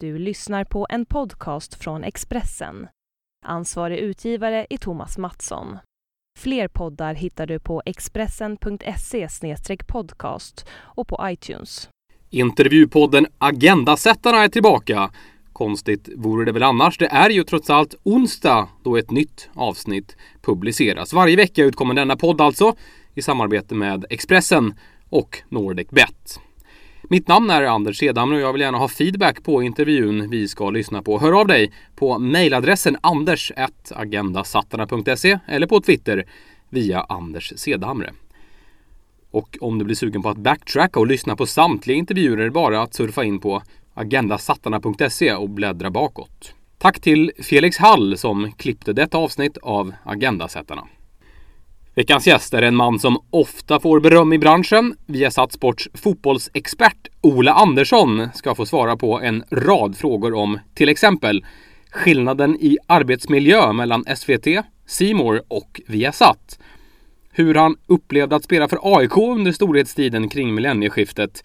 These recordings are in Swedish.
Du lyssnar på en podcast från Expressen. Ansvarig utgivare är Thomas Mattsson. Fler poddar hittar du på expressen.se podcast och på iTunes. Intervjupodden Agendasättarna är tillbaka. Konstigt vore det väl annars. Det är ju trots allt onsdag då ett nytt avsnitt publiceras. Varje vecka utkommer denna podd alltså i samarbete med Expressen och NordicBet. Mitt namn är Anders Sedhammer och jag vill gärna ha feedback på intervjun vi ska lyssna på. Hör av dig på mejladressen anders.agendasattarna.se eller på Twitter via Anders Sedhamre. Och om du blir sugen på att backtracka och lyssna på samtliga intervjuer är det bara att surfa in på agendasattarna.se och bläddra bakåt. Tack till Felix Hall som klippte detta avsnitt av Agendasättarna. Veckans gäst är en man som ofta får beröm i branschen. Viasat Sports fotbollsexpert Ola Andersson ska få svara på en rad frågor om till exempel skillnaden i arbetsmiljö mellan SVT, Simor och Viasat. Hur han upplevde att spela för AIK under storhetstiden kring millennieskiftet.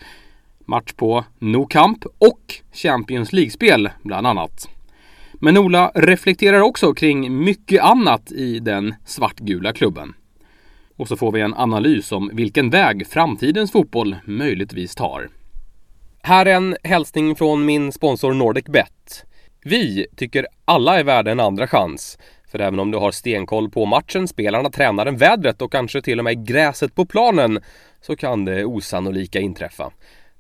Match på No Camp och Champions League-spel bland annat. Men Ola reflekterar också kring mycket annat i den svartgula klubben. Och så får vi en analys om vilken väg framtidens fotboll möjligtvis tar. Här är en hälsning från min sponsor NordicBet. Vi tycker alla är värda en andra chans. För även om du har stenkoll på matchen, spelarna, tränaren, vädret och kanske till och med gräset på planen så kan det osannolika inträffa.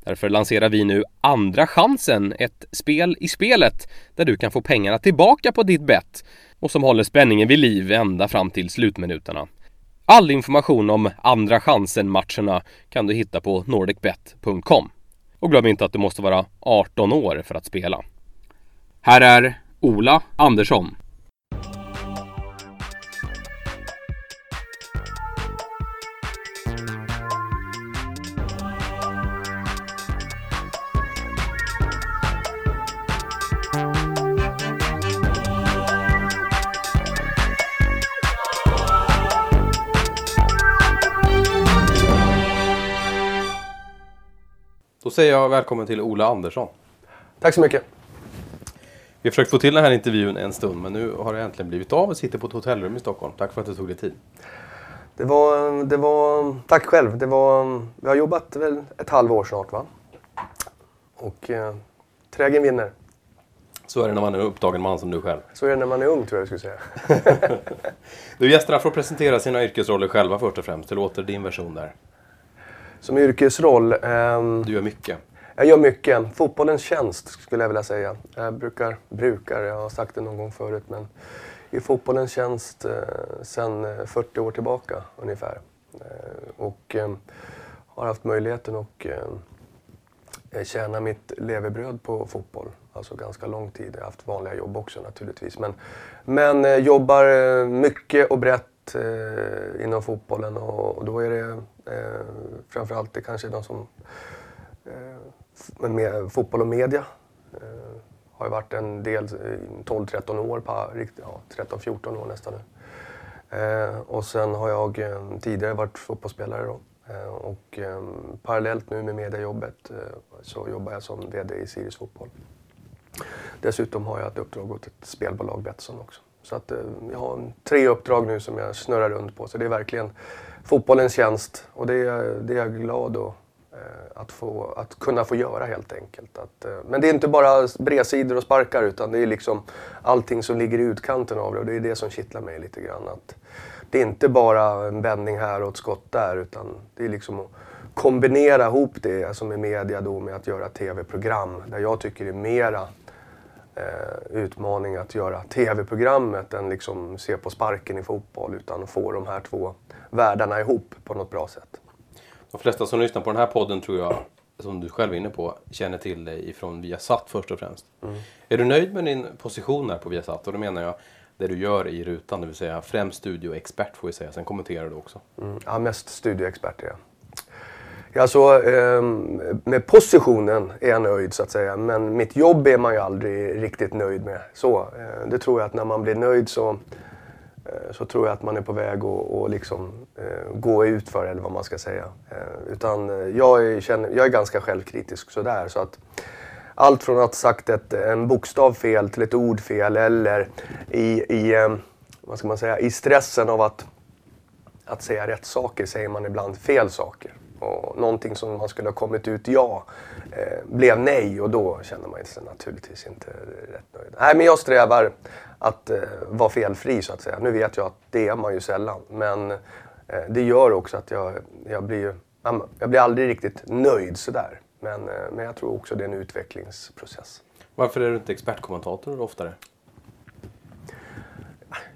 Därför lanserar vi nu Andra chansen, ett spel i spelet där du kan få pengarna tillbaka på ditt bett och som håller spänningen vid liv ända fram till slutminuterna. All information om Andra chansen-matcherna kan du hitta på nordicbet.com. Och glöm inte att du måste vara 18 år för att spela. Här är Ola Andersson. Säger jag välkommen till Ola Andersson. Tack så mycket. Vi har försökt få till den här intervjun en stund men nu har det äntligen blivit av. Vi sitter på ett hotellrum i Stockholm. Tack för att du tog dig tid. Det var, det var, tack själv. Det var, vi har jobbat väl ett halvår snart va? Och eh, trägen vinner. Så är det när man är en upptagen man som du själv. Så är det när man är ung tror jag jag skulle säga. du, gästerna får presentera sina yrkesroller själva först och främst. Hur låter din version där? Som yrkesroll? Ehm, du gör mycket. Jag gör mycket. Fotbollens tjänst skulle jag vilja säga. Jag brukar, brukar, jag har sagt det någon gång förut, men i fotbollens tjänst eh, sedan 40 år tillbaka ungefär. Eh, och eh, har haft möjligheten att eh, tjäna mitt levebröd på fotboll. Alltså ganska lång tid. Jag har haft vanliga jobb också naturligtvis. Men, men eh, jobbar eh, mycket och brett eh, inom fotbollen och, och, då är det eh, framförallt det kanske de som eh, med fotboll och media. Eh, har ju varit en del 12-13 år, på, ja, 13-14 år nästan nu. Eh, och sen har jag eh, tidigare varit fotbollsspelare då. Eh, och eh, parallellt nu med mediejobbet eh, så jobbar jag som VD i Sirius Fotboll. Dessutom har jag ett uppdrag åt ett spelbolag, Betsson också. Så att, eh, jag har tre uppdrag nu som jag snurrar runt på. Så det är verkligen fotbollens tjänst och det är, det är jag glad att, eh, att, få, att kunna få göra helt enkelt. Att, eh, men det är inte bara bredsidor och sparkar utan det är liksom allting som ligger i utkanten av det och det är det som kittlar mig lite grann. Att det är inte bara en vändning här och ett skott där utan det är liksom att kombinera ihop det alltså, som är media då med att göra tv-program där jag tycker det är mera eh, utmaning att göra tv-programmet än liksom se på sparken i fotboll utan få de här två världarna ihop på något bra sätt. De flesta som lyssnar på den här podden tror jag, som du själv är inne på, känner till dig ifrån Viasat först och främst. Mm. Är du nöjd med din position här på Viasat? Och då menar jag det du gör i rutan, det vill säga främst studioexpert får vi säga. Sen kommenterar du också. Mm. Ja, mest studioexpert är jag. Alltså, eh, med positionen är jag nöjd så att säga. Men mitt jobb är man ju aldrig riktigt nöjd med. Så, eh, det tror jag att när man blir nöjd så, eh, så tror jag att man är på väg att och liksom, eh, gå ut för eller vad man ska säga. Eh, utan eh, jag, är, känner, jag är ganska självkritisk sådär. Så att, allt från att ha sagt ett, en bokstav fel till ett ord fel eller i, i, eh, vad ska man säga, i stressen av att, att säga rätt saker säger man ibland fel saker. Och någonting som man skulle ha kommit ut ja eh, blev nej och då känner man sig naturligtvis inte rätt nöjd. Nej men jag strävar att eh, vara felfri så att säga. Nu vet jag att det är man ju sällan men eh, det gör också att jag, jag blir jag blir aldrig riktigt nöjd sådär. Men, eh, men jag tror också det är en utvecklingsprocess. Varför är du inte expertkommentator oftare?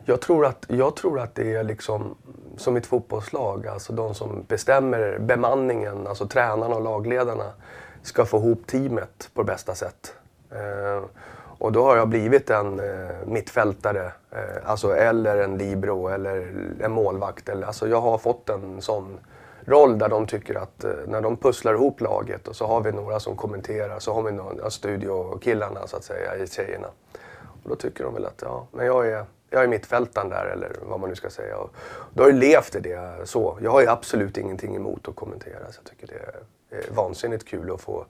Jag tror att, jag tror att det är liksom som ett fotbollslag, alltså de som bestämmer bemanningen, alltså tränarna och lagledarna, ska få ihop teamet på bästa sätt. Eh, och då har jag blivit en eh, mittfältare, eh, alltså, eller en libero eller en målvakt. Eller, alltså, jag har fått en sån roll där de tycker att eh, när de pusslar ihop laget och så har vi några som kommenterar, så har vi några studiokillarna så att säga, i tjejerna. Och då tycker de väl att ja, men jag är, jag är mittfältaren där eller vad man nu ska säga. Och då har jag levt i det så. Jag har ju absolut ingenting emot att kommentera. Så jag tycker det är vansinnigt kul att få,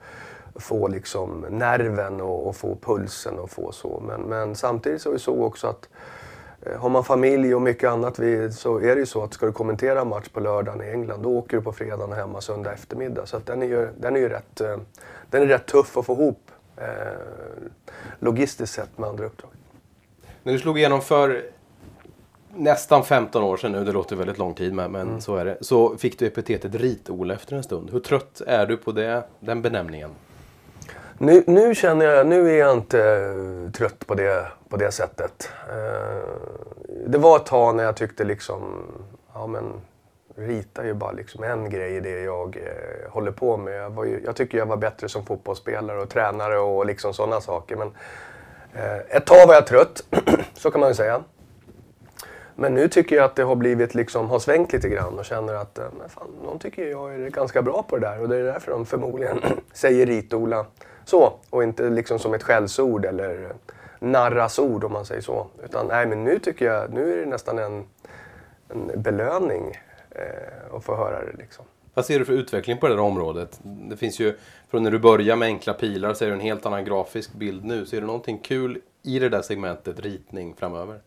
få liksom nerven och, och få pulsen och få så. Men, men samtidigt så är det så också att eh, har man familj och mycket annat så är det ju så att ska du kommentera en match på lördagen i England då åker du på fredagen och hemma söndag eftermiddag. Så den är ju, den är ju rätt, eh, den är rätt tuff att få ihop eh, logistiskt sett med andra uppdrag. När du slog igenom för nästan 15 år sedan nu, det låter väldigt lång tid men, men mm. så är det. Så fick du epitetet Rit-Olle efter en stund. Hur trött är du på det, den benämningen? Nu, nu, känner jag, nu är jag inte trött på det, på det sättet. Eh, det var ett tag när jag tyckte liksom, ja men rita är ju bara liksom en grej i det jag eh, håller på med. Jag, ju, jag, tycker jag var bättre som fotbollsspelare och tränare och liksom sådana saker. Men eh, Eh, ett tag var jag trött, så kan man ju säga. Men nu tycker jag att det har blivit liksom, har svängt lite grann och känner att eh, men fan, någon tycker jag är ganska bra på det där och det är därför de förmodligen säger Rit-Ola så, och inte liksom som ett skällsord eller eh, narrasord om man säger så. Utan nej, men nu tycker jag, nu är det nästan en, en belöning eh, att få höra det liksom. Vad ser du för utveckling på det där området? Det finns ju, från när du börjar med enkla pilar så är det en helt annan grafisk bild nu. Ser du någonting kul i det där segmentet ritning framöver?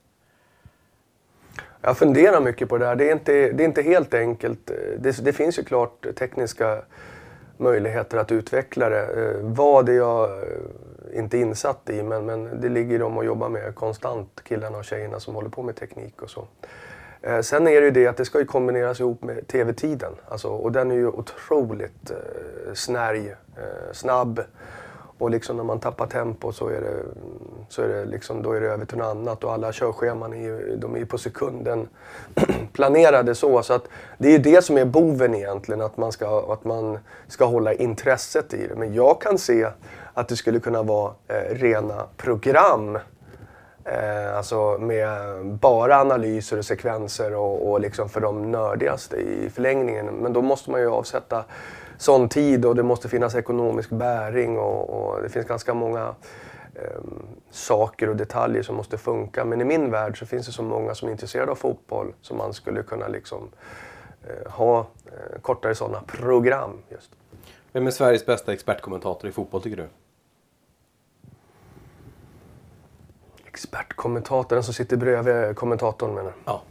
Jag funderar mycket på det där. Det är inte, det är inte helt enkelt. Det, det finns ju klart tekniska möjligheter att utveckla det. Eh, vad är jag eh, inte insatt i men, men det ligger de att jobba med konstant, killarna och tjejerna som håller på med teknik och så. Eh, sen är det ju det att det ska ju kombineras ihop med tv-tiden. Alltså, och den är ju otroligt eh, snärj, eh, snabb. Och liksom när man tappar tempo så är det, mm, så är det, liksom, då är det över till något annat. Och alla körscheman är ju, de är ju på sekunden planerade så. Så att det är ju det som är boven egentligen, att man, ska, att man ska hålla intresset i det. Men jag kan se att det skulle kunna vara eh, rena program. Eh, alltså med bara analyser och sekvenser och, och liksom för de nördigaste i förlängningen. Men då måste man ju avsätta sån tid och det måste finnas ekonomisk bäring och, och det finns ganska många eh, saker och detaljer som måste funka. Men i min värld så finns det så många som är intresserade av fotboll som man skulle kunna liksom, eh, ha eh, kortare sådana program. Just. Vem är Sveriges bästa expertkommentator i fotboll tycker du? Expertkommentator, den som sitter bredvid kommentatorn menar Ja.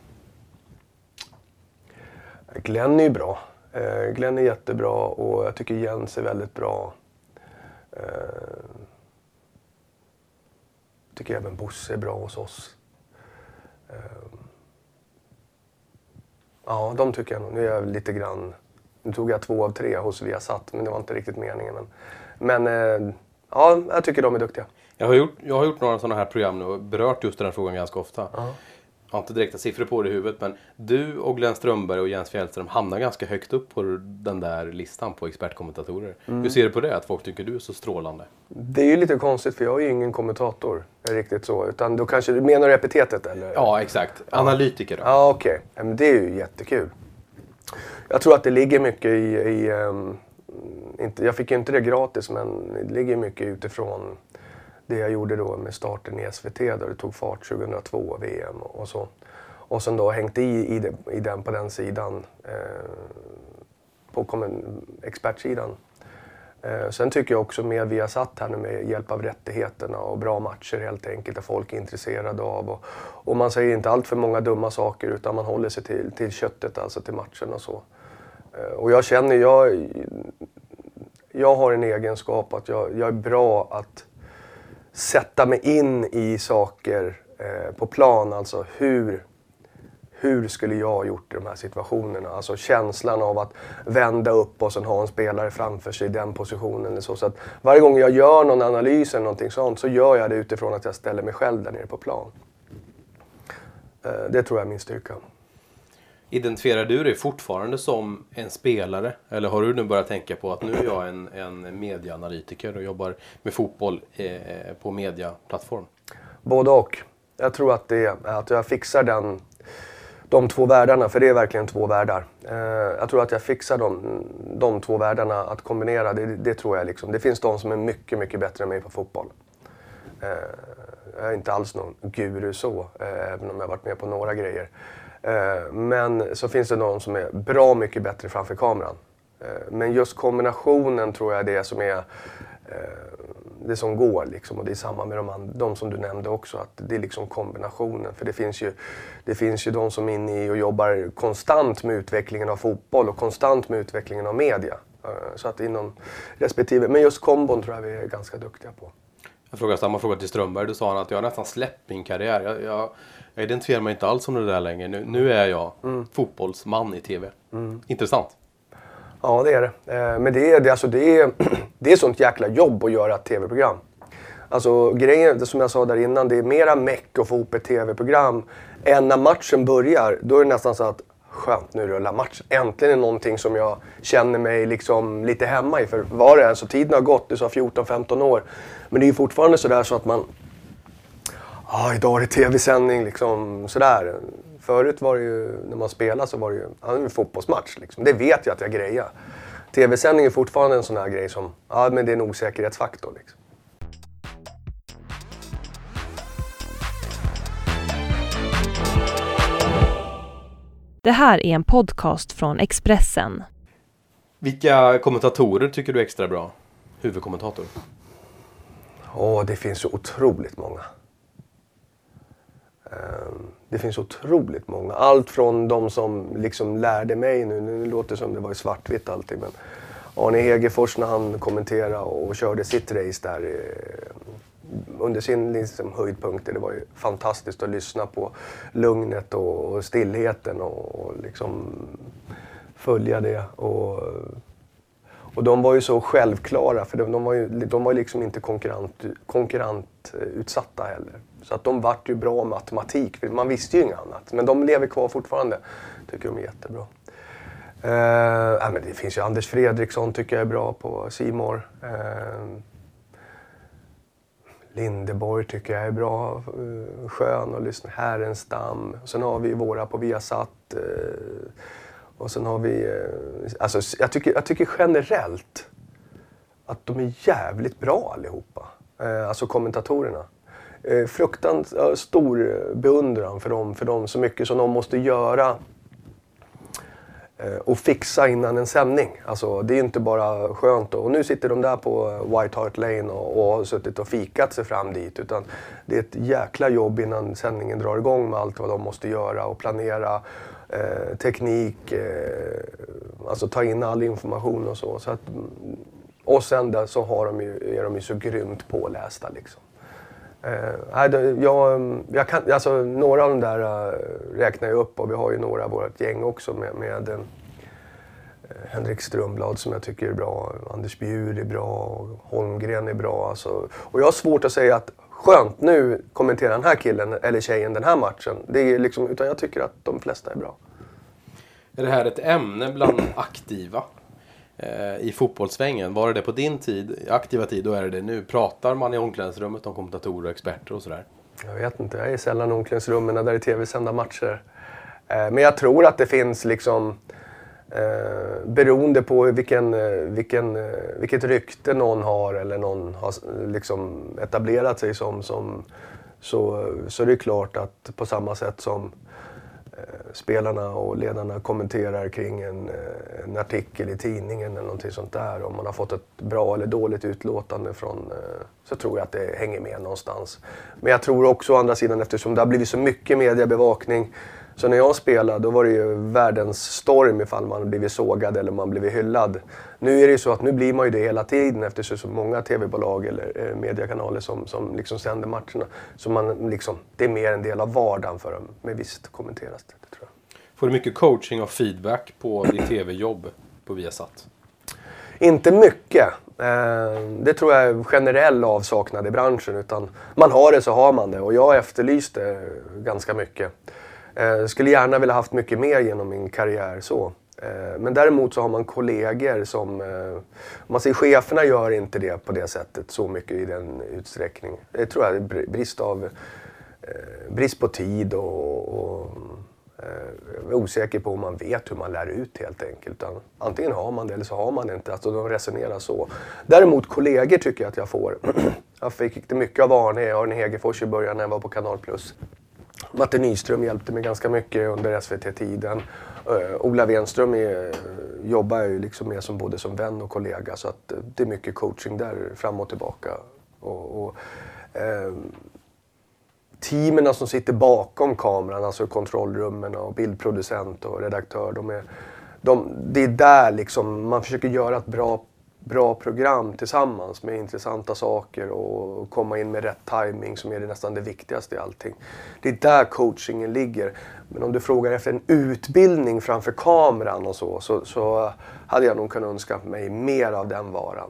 Glenn är ju bra. Eh, Glenn är jättebra och jag tycker Jens är väldigt bra. Eh, tycker även Bosse är bra hos oss. Eh, ja, de tycker jag nog. Nu är jag lite grann... Nu tog jag två av tre hos Viasat, men det var inte riktigt meningen. Men, men ja, jag tycker de är duktiga. Jag har gjort, jag har gjort några sådana här program nu och berört just den här frågan ganska ofta. Uh -huh jag har inte direkta siffror på det i huvudet, men du och Glenn Strömberg och Jens Fjällström hamnar ganska högt upp på den där listan på expertkommentatorer. Mm. Hur ser du på det, att folk tycker du är så strålande? Det är ju lite konstigt, för jag är ju ingen kommentator. Riktigt så. Utan då kanske, du menar epitetet eller? Ja, exakt. Analytiker då? Ja, okej. Okay. Det är ju jättekul. Jag tror att det ligger mycket i... i um, inte, jag fick ju inte det gratis, men det ligger mycket utifrån det jag gjorde då med starten i SVT där det tog fart 2002, VM och så. Och sen då hängt i, i, det, i den på den sidan, eh, på expertsidan. Eh, sen tycker jag också med vi har satt här nu med hjälp av rättigheterna och bra matcher helt enkelt, där folk är intresserade av. Och, och man säger inte allt för många dumma saker utan man håller sig till, till köttet, alltså till matchen och så. Eh, och jag känner, jag, jag har en egenskap att jag, jag är bra att sätta mig in i saker eh, på plan, alltså hur hur skulle jag ha gjort i de här situationerna? Alltså känslan av att vända upp och sen ha en spelare framför sig i den positionen. Eller så. så att varje gång jag gör någon analys eller någonting sånt så gör jag det utifrån att jag ställer mig själv där nere på plan. Eh, det tror jag är min styrka. Identifierar du dig fortfarande som en spelare? Eller har du nu börjat tänka på att nu är jag en, en medieanalytiker och jobbar med fotboll eh, på mediaplattform? Både och. Jag tror att, det, att jag fixar den de två världarna, för det är verkligen två världar. Eh, jag tror att jag fixar de, de två världarna att kombinera, det, det, tror jag. Liksom. Det finns de som är mycket, mycket bättre än mig på fotboll. Eh, jag är inte alls någon guru så, eh, även om jag varit med på några grejer. Eh, men så finns det de som är bra mycket bättre framför kameran. Eh, men just kombinationen tror jag är det som är eh, det som går. Liksom. Och det är samma med de, de som du nämnde också, att det är liksom kombinationen. För det finns, ju, det finns ju de som är inne i och jobbar konstant med utvecklingen av fotboll och konstant med utvecklingen av media. Så att inom respektive, men just kombon tror jag vi är ganska duktiga på. Jag frågade samma fråga till Strömberg. Då sa han att jag har nästan släppt min karriär. Jag, jag, jag identifierar mig inte alls som det där längre. Nu, nu är jag mm. fotbollsman i TV. Mm. Intressant. Ja, det är det. Eh, men det är, det, alltså, det, är, det är sånt jäkla jobb att göra ett tv-program. Alltså grejen, som jag sa där innan, det är mera meck att få ihop ett tv-program än när matchen börjar. Då är det nästan så att skönt, nu rullar matchen. Äntligen är det någonting som jag känner mig liksom lite hemma i. För var det än, så tiden har gått, du sa 14-15 år. Men det är ju fortfarande sådär så att man... Ja, ah, idag är det tv-sändning liksom sådär. Förut var det ju, när man spelade så var det ju ja, en fotbollsmatch. Liksom. Det vet jag att jag grejar. Tv-sändning är fortfarande en sån här grej som, ja men det är en osäkerhetsfaktor. Liksom. Det här är en podcast från Expressen. Vilka kommentatorer tycker du är extra bra? Huvudkommentator? Åh, det finns så otroligt många. Ehm, det finns otroligt många. Allt från de som liksom lärde mig nu, nu låter det som det var i svartvitt allting men Arne Hegerfors när han kommenterade och körde sitt race där eh, under sin liksom, höjdpunkter. Det var ju fantastiskt att lyssna på lugnet och, stillheten och, och liksom följa det. Och, och de var ju så självklara för de, de var ju de var liksom inte konkurrent, konkurrentutsatta heller. Så att de vart ju bra matematik. Man visste ju inget annat. Men de lever kvar fortfarande. Tycker de är jättebra. Uh, men det finns ju Anders Fredriksson tycker jag är bra på Simor. Uh, Lindeborg tycker jag är bra. Uh, skön att lyssna. Härenstam. Sen har vi våra på Viasat. Uh, och sen har vi... Uh, alltså, jag, tycker, jag tycker generellt att de är jävligt bra allihopa. Uh, alltså kommentatorerna Eh, fruktansvärt stor beundran för dem, för dem, så mycket som de måste göra eh, och fixa innan en sändning. Alltså, det är inte bara skönt. Och nu sitter de där på eh, White Hart Lane och, och har suttit och fikat sig fram dit. Utan det är ett jäkla jobb innan sändningen drar igång med allt vad de måste göra och planera. Eh, teknik, eh, alltså ta in all information och så. så att, och sen där så har de ju, är de ju så grymt pålästa. Liksom. Eh, jag, mm, jag kan, alltså, några av de där uh, räknar jag upp och vi har ju några av vårt gäng också med, med uh, Henrik Strömblad som jag tycker är bra, Anders Bjur är bra, Holmgren är bra. Alltså. Och jag har svårt att säga att skönt, nu kommenterar den här killen eller tjejen den här matchen. Det är liksom, utan jag tycker att de flesta är bra. Är det här ett ämne bland aktiva? Eh, i fotbollssvängen. Var det det på din tid, aktiva tid, då är det det nu. Pratar man i omklädningsrummet om kommentatorer och experter och sådär? Jag vet inte, jag är sällan i omklädningsrummen där det är tv-sända matcher. Eh, men jag tror att det finns liksom eh, beroende på vilken, eh, vilken, eh, vilket rykte någon har eller någon har eh, liksom etablerat sig som, som så, så det är klart att på samma sätt som Eh, spelarna och ledarna kommenterar kring en, eh, en, artikel i tidningen eller någonting sånt där. Om man har fått ett bra eller dåligt utlåtande från, eh, så tror jag att det hänger med någonstans. Men jag tror också å andra sidan eftersom det har blivit så mycket mediebevakning så när jag spelade då var det ju världens storm ifall man blivit sågad eller man blivit hyllad. Nu är det ju så att nu blir man ju det hela tiden eftersom så många tv-bolag eller eh, mediekanaler som, som liksom sänder matcherna. Så man liksom, det är mer en del av vardagen för dem. Men visst kommenteras det, det tror jag. Får du mycket coaching och feedback på ditt tv-jobb på Viasat? Inte mycket. Eh, det tror jag är generell avsaknad i branschen. Utan man har det så har man det och jag efterlyste ganska mycket. Eh, skulle gärna vilja haft mycket mer genom min karriär så. Eh, men däremot så har man kollegor som, eh, man säger cheferna gör inte det på det sättet så mycket i den utsträckning. Det tror jag är brist av, eh, brist på tid och, och jag är osäker på om man vet hur man lär ut helt enkelt. Antingen har man det eller så har man det inte. Alltså de resonerar så. Däremot kollegor tycker jag att jag får. Jag fick det mycket av Arne, Arne Hegerfors i början när jag var på Kanal Plus. Matte Nyström hjälpte mig ganska mycket under SVT-tiden. Uh, Ola Wenström är, jobbar jag ju liksom med som både som vän och kollega så att eh, det är mycket coaching där fram och tillbaka. Och, och eh, uh, teamen som sitter bakom kameran, alltså kontrollrummen och bildproducent och redaktör, de är, de, det är där liksom man försöker göra ett bra bra program tillsammans med intressanta saker och komma in med rätt timing som är det nästan det viktigaste i allting. Det är där coachingen ligger. Men om du frågar efter en utbildning framför kameran och så, så, så hade jag nog kunnat önska mig mer av den varan.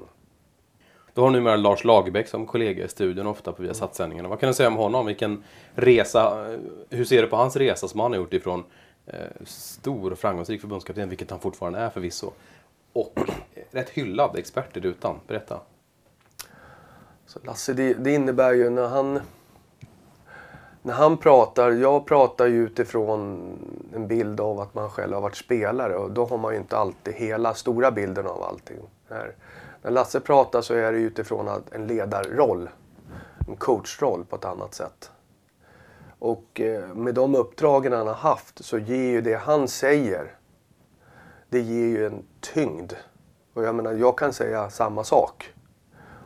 Du har numera Lars Lagerbäck som kollega i studion ofta på Viasat-sändningarna. Vad kan du säga om honom? Vilken resa, hur ser du på hans resa som han har gjort ifrån eh, stor och framgångsrik förbundskapten, vilket han fortfarande är förvisso, och eh, rätt hyllad expert i rutan. Berätta. Så Lasse, det, det, innebär ju när han, när han pratar, jag pratar ju utifrån en bild av att man själv har varit spelare och då har man ju inte alltid hela stora bilden av allting. Här. När Lasse pratar så är det utifrån en ledarroll, en coachroll på ett annat sätt. Och eh, med de uppdragen han har haft så ger ju det han säger det ger ju en tyngd. Och jag menar, jag kan säga samma sak.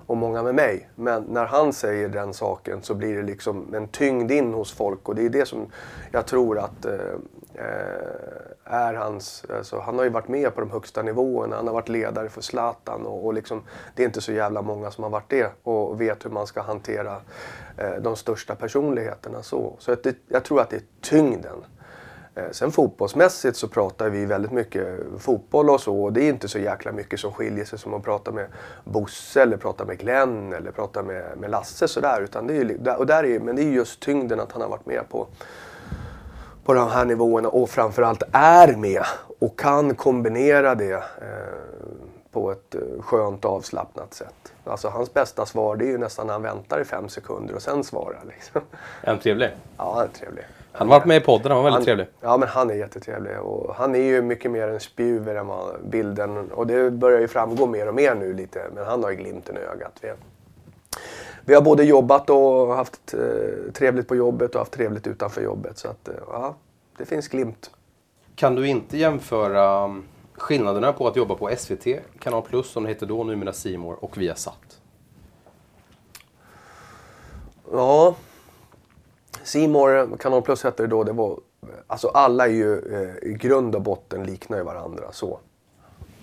Och många med mig. Men när han säger den saken så blir det liksom en tyngd in hos folk. Och det är det som jag tror att eh, eh, är hans... Alltså, han har ju varit med på de högsta nivåerna. Han har varit ledare för Zlatan. Och, och liksom, det är inte så jävla många som har varit det och vet hur man ska hantera eh, de största personligheterna. Så, så att det, jag tror att det är tyngden. Eh, sen fotbollsmässigt så pratar vi väldigt mycket fotboll och så. Och det är inte så jäkla mycket som skiljer sig som att prata med Bosse eller prata med Glenn eller prata med, med Lasse sådär. Utan det är, och där är, men det är just tyngden att han har varit med på, på de här nivåerna och framförallt är med och kan kombinera det eh, på ett eh, skönt avslappnat sätt. Alltså hans bästa svar det är ju nästan när han väntar i fem sekunder och sen svarar. Liksom. Är han trevlig? Ja, han är trevlig. Han har varit med i podden, han var väldigt han, trevlig. Ja, men han är jättetrevlig. Och han är ju mycket mer en spjuver än vad bilden... Och det börjar ju framgå mer och mer nu lite. Men han har ju glimten i ögat. Vi, vi har både jobbat och haft eh, trevligt på jobbet och haft trevligt utanför jobbet. Så att, eh, ja, det finns glimt. Kan du inte jämföra um, skillnaderna på att jobba på SVT, Kanal Plus som det hette då, numera Simor och Viasat? Ja, Simor, Kanal Plus hette det då, det var, alltså alla är ju eh, i grund och botten liknar ju varandra så.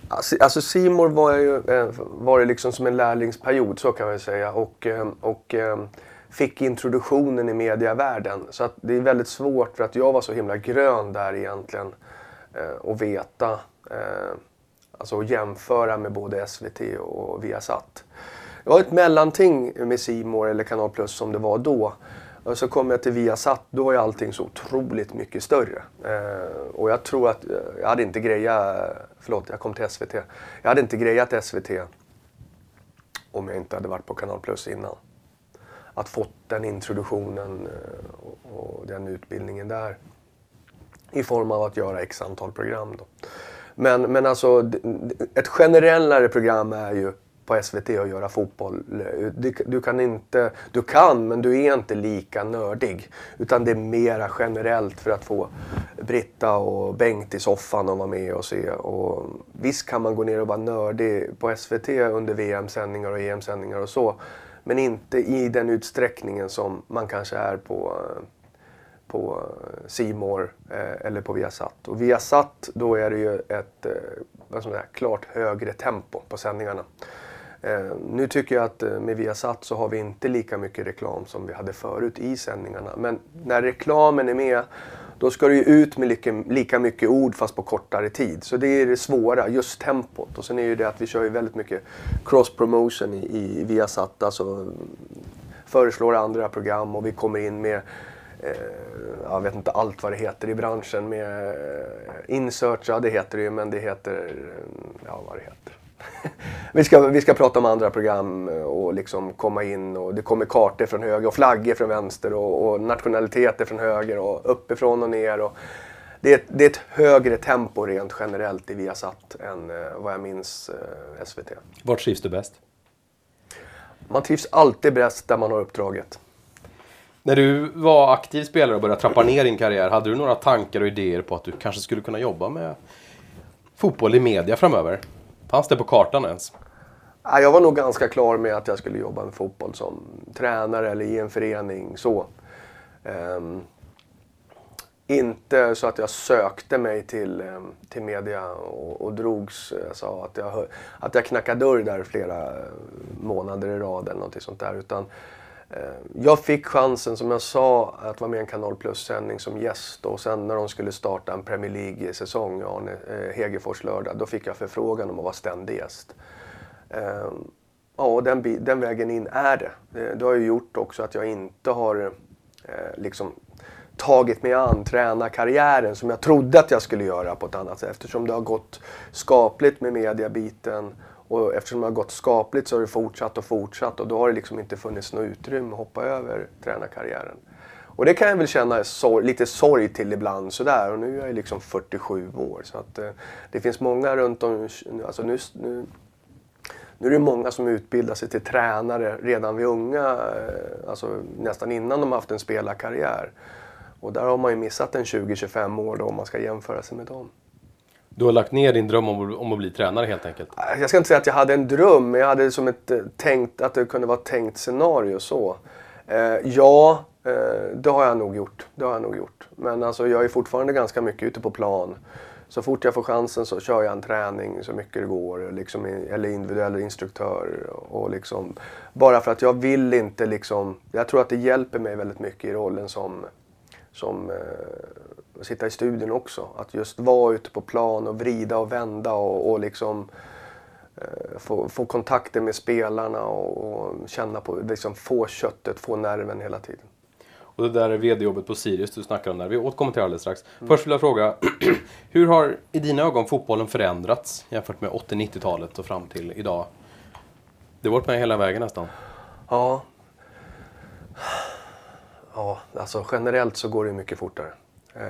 Alltså, alltså Simor var ju eh, var det liksom som en lärlingsperiod så kan man säga och, eh, och eh, fick introduktionen i medievärlden. Så att det är väldigt svårt för att jag var så himla grön där egentligen eh, och veta, eh, alltså att jämföra med både SVT och Viasat. Det var ett mellanting med Simor eller Kanal Plus som det var då. Och så kom jag till Viasat, då var ju allting så otroligt mycket större. Eh, och jag tror att eh, jag hade inte grejat, eh, förlåt jag kom till SVT. Jag hade inte grejat SVT om jag inte hade varit på Kanal Plus innan. Att fått den introduktionen eh, och, och den utbildningen där. I form av att göra x antal program då. Men, men alltså ett generellare program är ju på SVT och göra fotboll. Du, du, kan inte, du kan men du är inte lika nördig. Utan det är mera generellt för att få Britta och Bengt i soffan och vara med och se. Och visst kan man gå ner och vara nördig på SVT under VM-sändningar och EM-sändningar och så. Men inte i den utsträckningen som man kanske är på på Simor eh, eller på Viasat. Och Viasat, då är det ju ett eh, vad ska man säga, klart högre tempo på sändningarna. Eh, nu tycker jag att eh, med Viasat så har vi inte lika mycket reklam som vi hade förut i sändningarna. Men när reklamen är med då ska det ju ut med lika, lika mycket ord fast på kortare tid. Så det är det svåra, just tempot. Och sen är ju det att vi kör ju väldigt mycket cross promotion i, i Viasat. Alltså föreslår andra program och vi kommer in med eh, jag vet inte allt vad det heter i branschen med eh, insearch, ja det heter det ju men det heter, eh, ja vad det heter. vi, ska, vi ska prata om andra program och liksom komma in och det kommer kartor från höger och flaggor från vänster och, och nationaliteter från höger och uppifrån och ner. Och det, är, det är ett högre tempo rent generellt i Viasat än eh, vad jag minns eh, SVT. Vart trivs du bäst? Man trivs alltid bäst där man har uppdraget. När du var aktiv spelare och började trappa ner din karriär, hade du några tankar och idéer på att du kanske skulle kunna jobba med fotboll i media framöver? Fanns det på kartan ens? Jag var nog ganska klar med att jag skulle jobba med fotboll som tränare eller i en förening. så. Um, inte så att jag sökte mig till, um, till media och, och drogs. Jag sa att jag, att jag knackade dörr där flera månader i rad eller något sånt där. Utan Eh, jag fick chansen, som jag sa, att vara med i en Kanal Plus-sändning som gäst. Och sen när de skulle starta en Premier League-säsong, Arne eh, Hegerfors lördag, då fick jag förfrågan om att vara ständig gäst. Eh, ja, och den, den vägen in är det. Det har ju gjort också att jag inte har liksom tagit mig an tränarkarriären som jag trodde att jag skulle göra på ett annat sätt. Eftersom det har gått skapligt med mediabiten och eftersom det har gått skapligt så har det fortsatt och fortsatt och då har det liksom inte funnits något utrymme att hoppa över tränarkarriären. Och det kan jag väl känna sorg, lite sorg till ibland sådär. Och nu är jag liksom 47 år. Så att, eh, det finns många runt om... Alltså nu, nu, nu är det många som utbildar sig till tränare redan vid unga, eh, alltså nästan innan de har haft en spelarkarriär. Och där har man ju missat en 20-25 år då om man ska jämföra sig med dem. Du har lagt ner din dröm om, om att bli tränare helt enkelt? Jag ska inte säga att jag hade en dröm, men jag hade som ett eh, tänkt, att det kunde vara ett tänkt scenario så. Eh, ja, eh, det har jag nog gjort. Det har jag nog gjort. Men alltså, jag är fortfarande ganska mycket ute på plan. Så fort jag får chansen så kör jag en träning så mycket det går. Liksom, eller individuell instruktör. Och liksom, bara för att jag vill inte liksom... Jag tror att det hjälper mig väldigt mycket i rollen som, som eh, sitta i studion också. Att just vara ute på plan och vrida och vända och, och liksom eh, få, få kontakter med spelarna och, och, känna på, liksom få köttet, få nerven hela tiden. Och det där är vd-jobbet på Sirius du snackar om där. Vi återkommer till alldeles strax. Mm. Först vill jag fråga, hur har i dina ögon fotbollen förändrats jämfört med 80-90-talet och fram till idag? Det har varit med hela vägen nästan. Ja. Ja, alltså generellt så går det mycket fortare. Eh,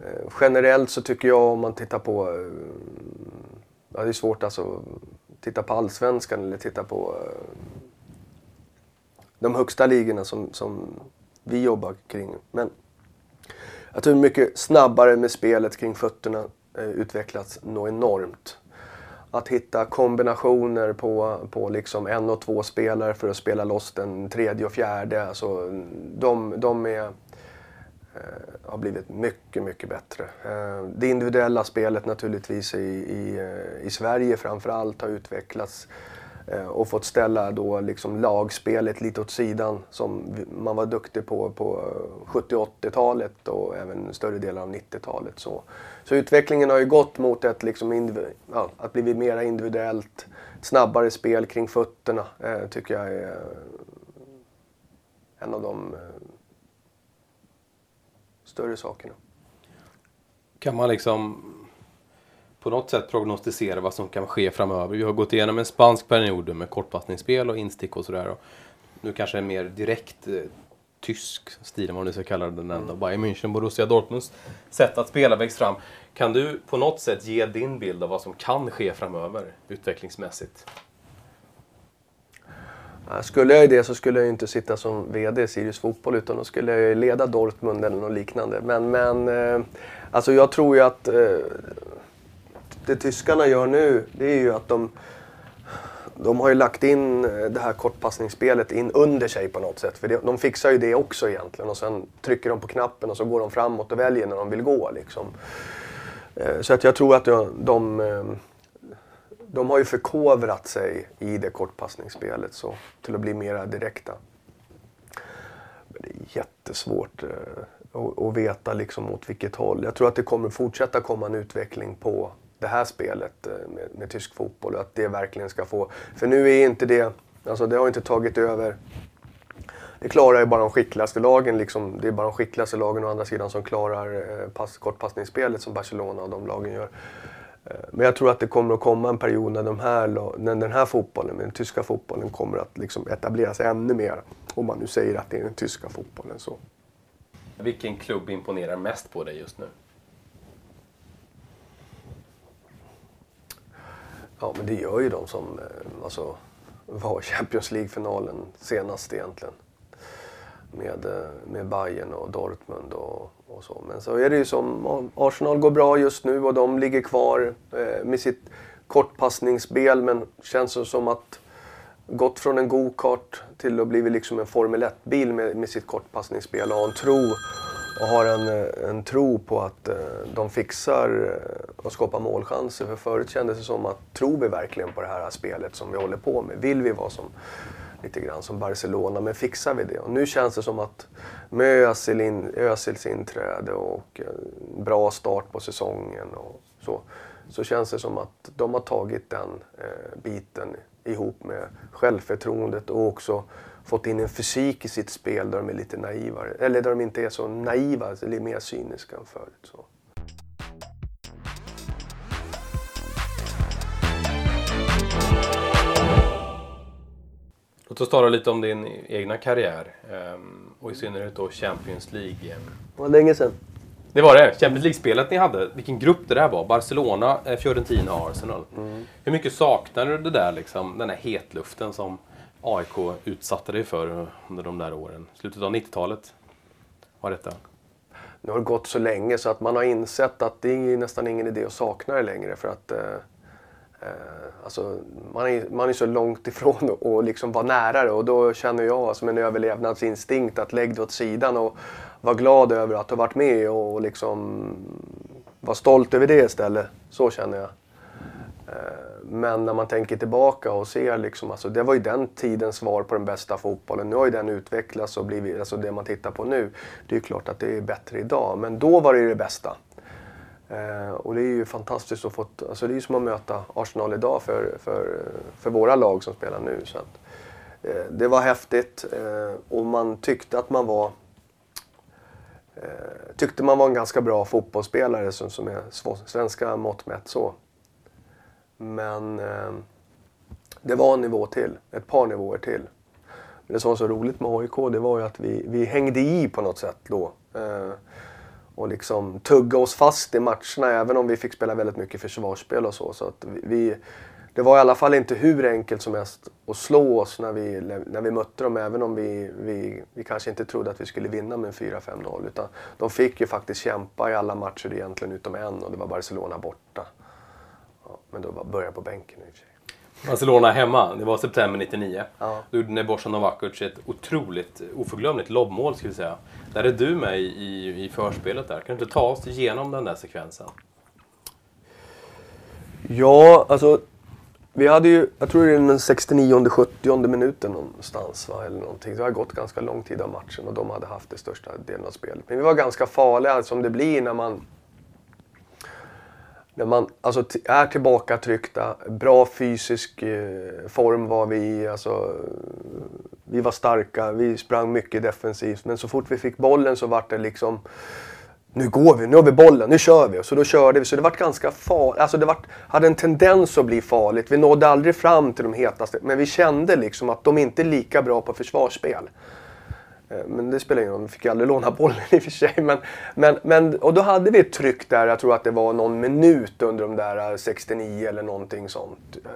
eh, generellt så tycker jag om man tittar på, eh, ja det är svårt alltså, titta på allsvenskan eller titta på de högsta ligorna som, som vi jobbar kring. Men jag tror mycket snabbare med spelet kring fötterna utvecklats något enormt. Att hitta kombinationer på, på liksom en och två spelare för att spela loss den tredje och fjärde. Alltså, de, de är Eh, har blivit mycket, mycket bättre. Eh, det individuella spelet naturligtvis i, i, eh, i Sverige framförallt har utvecklats eh, och fått ställa då liksom lagspelet lite åt sidan som man var duktig på på 70 80-talet och även större delen av 90-talet. Så, så utvecklingen har ju gått mot ett liksom ja, att bli mer individuellt, snabbare spel kring fötterna tycker jag är en av de större sakerna. Kan man liksom på något sätt prognostisera vad som kan ske framöver? Vi har gått igenom en spansk period med kortpassningsspel och instick och sådär. Nu kanske en mer direkt eh, tysk stil, vad man nu ska kalla den ändå. Bayern München, Borussia Dortmunds sätt att spela växt fram. Kan du på något sätt ge din bild av vad som kan ske framöver utvecklingsmässigt? Eh, skulle jag det så skulle jag inte sitta som VD i Sirius Fotboll utan då skulle jag leda Dortmund eller något liknande. Men, men eh, alltså jag tror ju att eh, det tyskarna gör nu det är ju att de de har ju lagt in det här kortpassningsspelet in under sig på något sätt. För de fixar ju det också egentligen och sen trycker de på knappen och så går de framåt och väljer när de vill gå. Liksom. Så att jag tror att de, de de har ju förkovrat sig i det kortpassningsspelet så, till att bli mera direkta. Men det är jättesvårt eh, att, veta liksom åt vilket håll. Jag tror att det kommer fortsätta komma en utveckling på det här spelet eh, med, med tysk fotboll och att det verkligen ska få... För nu är inte det... Alltså det har inte tagit över. Det klarar ju bara de skickligaste lagen. Liksom, det är bara de skickligaste lagen å andra sidan som klarar eh, pass, kortpassningsspelet som Barcelona och de lagen gör. Eh, men jag tror att det kommer att komma en period när, de här, när den här fotbollen, den tyska fotbollen, kommer att liksom etablera sig ännu mer. Om man nu säger att det är den tyska fotbollen. så. Vilken klubb imponerar mest på dig just nu? Ja, men det gör ju de som eh, alltså, var Champions League-finalen senast egentligen. Med, eh, med Bayern och Dortmund och, och så. Men så är det ju som, Arsenal går bra just nu och de ligger kvar eh, med sitt kortpassningsspel men känns som att gått från en go-kart till att bli liksom en Formel 1-bil med, med sitt kortpassningsspel och har en tro och har en, eh, en tro på att eh, de fixar eh, och att skapa målchanser. För förut kändes det som att tror vi verkligen på det här spelet som vi håller på med? Vill vi vara som lite grann som Barcelona, men fixar vi det? Och nu känns det som att med Özil in, Özils inträde och eh, bra start på säsongen och så, så känns det som att de har tagit den eh, biten ihop med självförtroendet och också fått in en fysik i sitt spel där de är lite naivare. Eller där de inte är så naiva, eller mer cyniska än förut. Så. Låt oss tala lite om din egna karriär ehm, och i synnerhet då Champions League. Det var länge sedan. Det var det. Champions League-spelet ni hade, vilken grupp det där var. Barcelona, eh, Fiorentina och Arsenal. Mm. Hur mycket saknar du det där, liksom, den här hetluften som AIK utsatte dig för under de där åren? Slutet av 90-talet var detta. Nu har det gått så länge så att man har insett att det är nästan ingen idé att sakna det längre. För att eh Eh, alltså, man, är, man är så långt ifrån att liksom vara nära det och då känner jag som en överlevnadsinstinkt att lägg det åt sidan och vara glad över att du varit med och liksom vara stolt över det istället. Så känner jag. Eh, men när man tänker tillbaka och ser liksom, alltså det var ju den tidens svar på den bästa fotbollen. Nu har ju den utvecklats och blivit, alltså det man tittar på nu, det är ju klart att det är bättre idag. Men då var det ju det bästa. Eh, och det är ju fantastiskt att få, alltså det är ju som att möta Arsenal idag för, för, för våra lag som spelar nu. Så att, eh, det var häftigt eh, och man tyckte att man var eh, tyckte man var en ganska bra fotbollsspelare som, som är svenska mått mätt så. Men eh, det var en nivå till, ett par nivåer till. Det som var så roligt med AIK det var ju att vi, vi hängde i på något sätt då. Eh, och liksom tugga oss fast i matcherna även om vi fick spela väldigt mycket försvarsspel och så. så att vi, det var i alla fall inte hur enkelt som helst att slå oss när vi, när vi mötte dem även om vi, vi, vi kanske inte trodde att vi skulle vinna med 4-5-0. Utan de fick ju faktiskt kämpa i alla matcher egentligen utom en och det var Barcelona borta. Ja, men då var början på bänken i och för sig. Barcelona hemma, det var september 99. Ja. Då gjorde Nebojsa Novakovic ett otroligt oförglömligt lobbmål skulle jag säga. Där är du med i, i förspelet där. Kan du inte ta oss igenom den där sekvensen? Ja, alltså vi hade ju, jag tror det är den 69 70 minuten någonstans va, eller någonting. Det har gått ganska lång tid av matchen och de hade haft det största delen av spelet. Men vi var ganska farliga som det blir när man när man alltså, är tillbakatryckta, bra fysisk eh, form var vi i. Alltså, vi var starka, vi sprang mycket defensivt. Men så fort vi fick bollen så var det liksom nu går vi, nu har vi bollen, nu kör vi. Så då körde vi. Så det var ganska farligt. Alltså det vart, hade en tendens att bli farligt. Vi nådde aldrig fram till de hetaste. Men vi kände liksom att de inte är lika bra på försvarsspel. Eh, men det spelar ingen roll, vi fick ju aldrig låna bollen i och för sig. Men, men, men, och då hade vi ett tryck där, jag tror att det var någon minut under de där eh, 69 eller någonting sånt. Eh,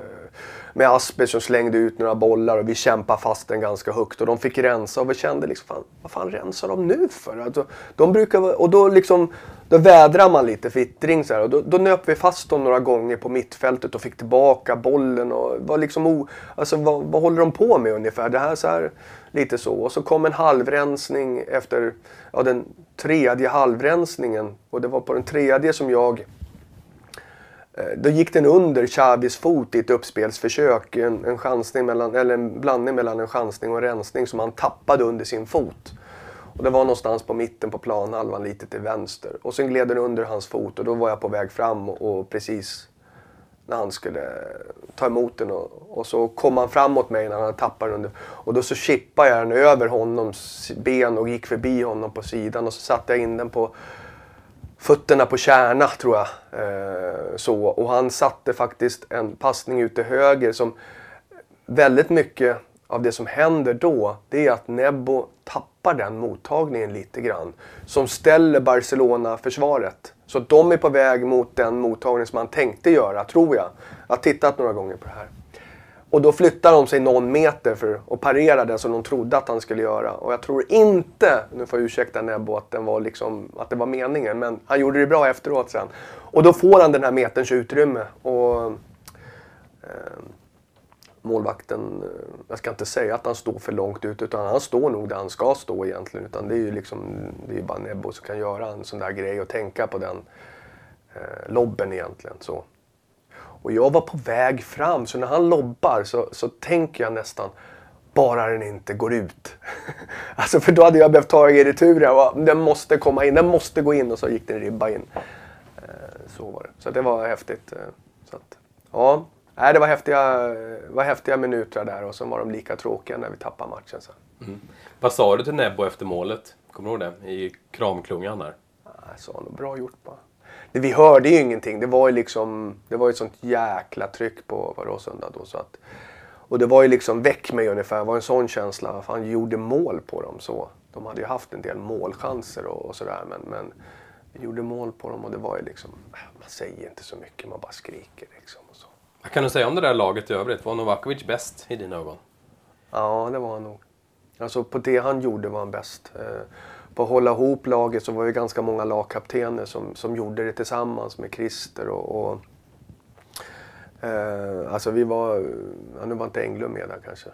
med Asper som slängde ut några bollar och vi kämpade fast den ganska högt. Och de fick rensa och vi kände liksom, fan, vad fan rensar de nu för? Alltså, de brukar, och då liksom, då vädrar man lite vittring så här. Och då, då nöp vi fast dem några gånger på mittfältet och fick tillbaka bollen. Och var liksom o, alltså, vad, vad håller de på med ungefär? Det här så här, lite så. Och så kom en halvrensning efter ja, den tredje halvrensningen. Och det var på den tredje som jag eh, Då gick den under Xavis fot i ett uppspelsförsök. En, en, chansning mellan, eller en blandning mellan en chansning och en rensning som han tappade under sin fot. Och det var någonstans på mitten på planhalvan lite till vänster. Och sen gled den under hans fot och då var jag på väg fram och, precis när han skulle ta emot den och, och så kom han framåt mig när han tappade den under. Och då så chippade jag den över honoms ben och gick förbi honom på sidan och så satte jag in den på fötterna på kärna tror jag. Eh, så. Och han satte faktiskt en passning ut till höger som väldigt mycket av det som händer då, det är att Nebo tappar den mottagningen lite grann. Som ställer Barcelona-försvaret. Så de är på väg mot den mottagning som han tänkte göra, tror jag. Jag har tittat några gånger på det här. Och då flyttar de sig någon meter för att parera det som de trodde att han skulle göra. Och jag tror inte, nu får jag ursäkta Nebo att, den var liksom, att det var meningen. Men han gjorde det bra efteråt sen. Och då får han den här meterns utrymme. Och eh, målvakten, eh, jag ska inte säga att han står för långt ut utan han står nog där han ska stå egentligen. Utan det är ju liksom, det är bara Nebbo som kan göra en sån där grej och tänka på den eh, lobben egentligen. Så. Och jag var på väg fram så när han lobbar så, så tänker jag nästan bara den inte går ut. alltså för då hade jag behövt ta i returen. Den måste komma in, den måste gå in och så gick den ribba in. Eh, Så var det. Så det var häftigt. eh, Så att, ja, Nej, det var häftiga, var häftiga minuter där och så var de lika tråkiga när vi tappade matchen sen. Vad sa du till Nebbo efter målet? Kommer du ihåg det? I kramklungan där. Jag sa nog bra gjort bara. Det, vi hörde ju ingenting. Det var ju liksom, det var ju ett sånt jäkla tryck på Råsunda då. Så att, och det var ju liksom väck mig ungefär. Det var en sån känsla. Han gjorde mål på dem så. De hade ju haft en del målchanser och, och sådär. Men, men vi gjorde mål på dem och det var ju liksom, man säger inte så mycket. Man bara skriker liksom. Vad kan du säga om det där laget i övrigt? Var Novakovic bäst i dina ögon? Ja, det var han nog. Alltså på det han gjorde var han bäst. Eh, på att hålla ihop laget så var det ganska många lagkaptener som, som gjorde det tillsammans med Christer och... och eh, alltså vi var... Ja, nu var inte Englund med där kanske.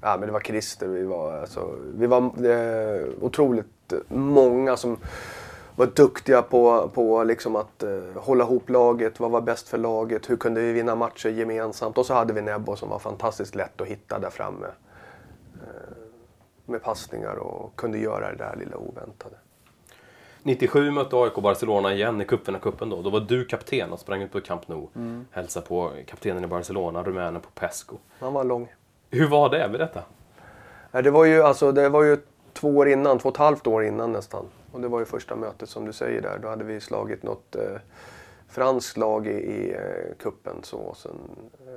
Ja, men det var Christer. Vi var, alltså, vi var eh, otroligt många som var duktiga på, på liksom att eh, hålla ihop laget, vad var bäst för laget, hur kunde vi vinna matcher gemensamt. Och så hade vi Nebbo som var fantastiskt lätt att hitta där framme. Eh, med passningar och kunde göra det där lilla oväntade. 97 mötte AIK Barcelona igen i cupen då. Då var du kapten och sprang ut på Camp Nou. Hälsade på kaptenen i Barcelona, rumänen på Pesco. Han var lång. Hur var det? Berätta. Det var ju, alltså, det var ju två år innan, två och ett halvt år innan nästan. Och det var ju första mötet som du säger där. Då hade vi slagit något eh, franskt lag i, i eh, kuppen så. Och sen eh,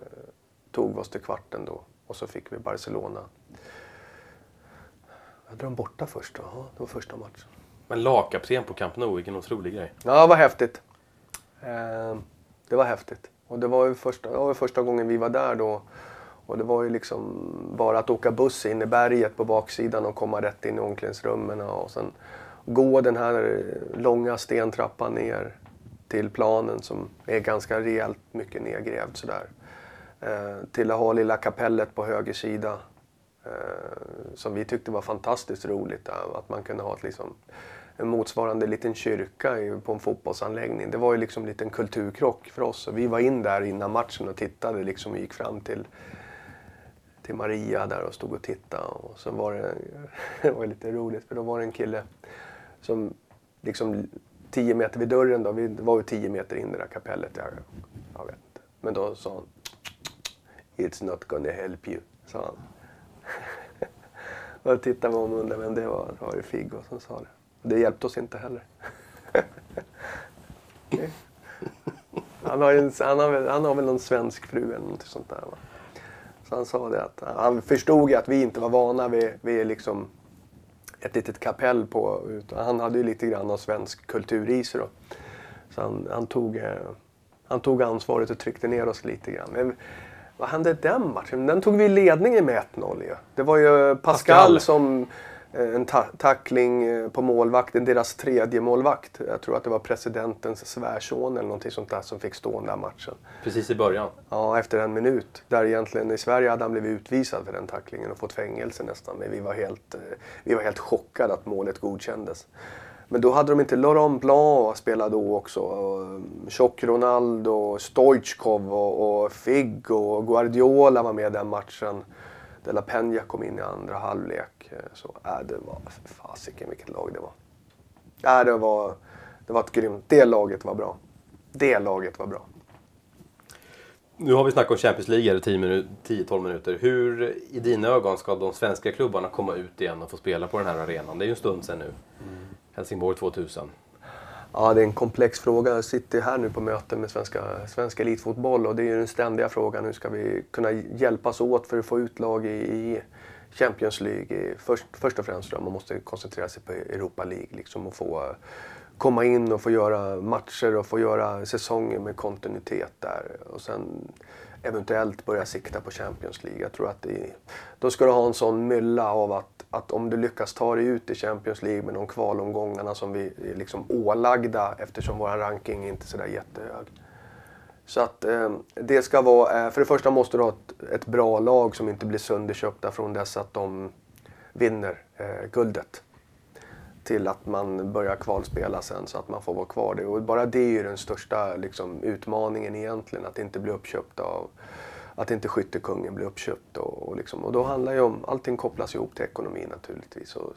tog vi oss till kvarten då. Och så fick vi Barcelona. Hade de borta först då? Ja, det var första matchen. Men lagkapten på Camp Nou, vilken otrolig grej. Ja, det var häftigt. Eh, det var häftigt. Och det var ju första, det var första gången vi var där då. Och det var ju liksom bara att åka buss in i berget på baksidan och komma rätt in i omklädningsrummen och sen gå den här långa stentrappan ner till planen som är ganska rejält mycket nedgrävd sådär. Eh, till att ha lilla kapellet på höger sida eh, som vi tyckte var fantastiskt roligt. där, Att man kunde ha ett, liksom, en motsvarande liten kyrka i- på en fotbollsanläggning. Det var ju liksom en liten kulturkrock för oss. Och vi var in där innan matchen och tittade liksom, och gick fram till, till Maria där och stod och tittade. Och sen var det, det var lite roligt för då var det en kille som liksom 10 meter vid dörren då, vi var ju 10 meter in i det där kapellet. Jag, jag vet inte. Men då sa han It's not gonna help you, sa han. och då tittade man och undrade vem det var. Det var ju Figgo som sa det. Det hjälpte oss inte heller. han, har ju en, han, har väl, han har väl någon svensk fru eller något sånt där va. Så han sa det att han förstod ju att vi inte var vana vid, vid liksom ett litet kapell på. Utan han hade ju lite grann av svensk kultur i sig då. Så han, han, tog, eh, han tog ansvaret och tryckte ner oss lite grann. Men vad hände den matchen? Den tog vi ledningen med 1-0 ju. Det var ju Pascal, Pascal. som eh, en ta tackling eh, på målvakten, deras tredje målvakt. Jag tror att det var presidentens svärson eller någonting sånt där som fick stå den där matchen. Precis i början. Ja, efter en minut. Där egentligen i Sverige hade han blivit utvisad för den tacklingen och fått fängelse nästan. Men vi var helt, eh, vi var helt chockade att målet godkändes. Men då hade de inte Laurent Blanc spela då också. Och Tjock Ronaldo, Stoichkov och, och Figo och Guardiola var med den matchen. De La Peña kom in i andra halvlek. Så, äh, det var, fasiken vilket lag det var. Äh, det var. Det var ett grymt. Det laget var bra. Det laget var bra. Nu har vi snackat om Champions League i 10-12 minuter. Hur i dina ögon ska de svenska klubbarna komma ut igen och få spela på den här arenan? Det är ju en stund sedan nu. Helsingborg 2000. Ja, det är en komplex fråga. Jag sitter här nu på möte med svenska, svenska elitfotboll och det är ju den ständiga frågan. Hur ska vi kunna hjälpas åt för att få ut lag i, i Champions League? Först, först och främst Då. man måste koncentrera sig på Europa League liksom, och få komma in och få göra matcher och få göra säsonger med kontinuitet där. Och sen eventuellt börja sikta på Champions League. Jag tror att det, då ska du ha en sån mylla av att, att om du lyckas ta dig ut i Champions League med de kvalomgångarna som vi är liksom ålagda eftersom vår ranking inte är sådär jättehög. Så att eh, det ska vara, eh, för det första måste du ha ett, ett, bra lag som inte blir sönderköpta från dess att de vinner eh, guldet till att man börjar kvalspela sen så att man får vara kvar. Det. Och bara det är ju den största liksom, utmaningen egentligen, att inte bli uppköpt av att inte skyttekungen blir uppköpt. Och, och, liksom, och då handlar ju om, allting kopplas ihop till ekonomin naturligtvis. Och,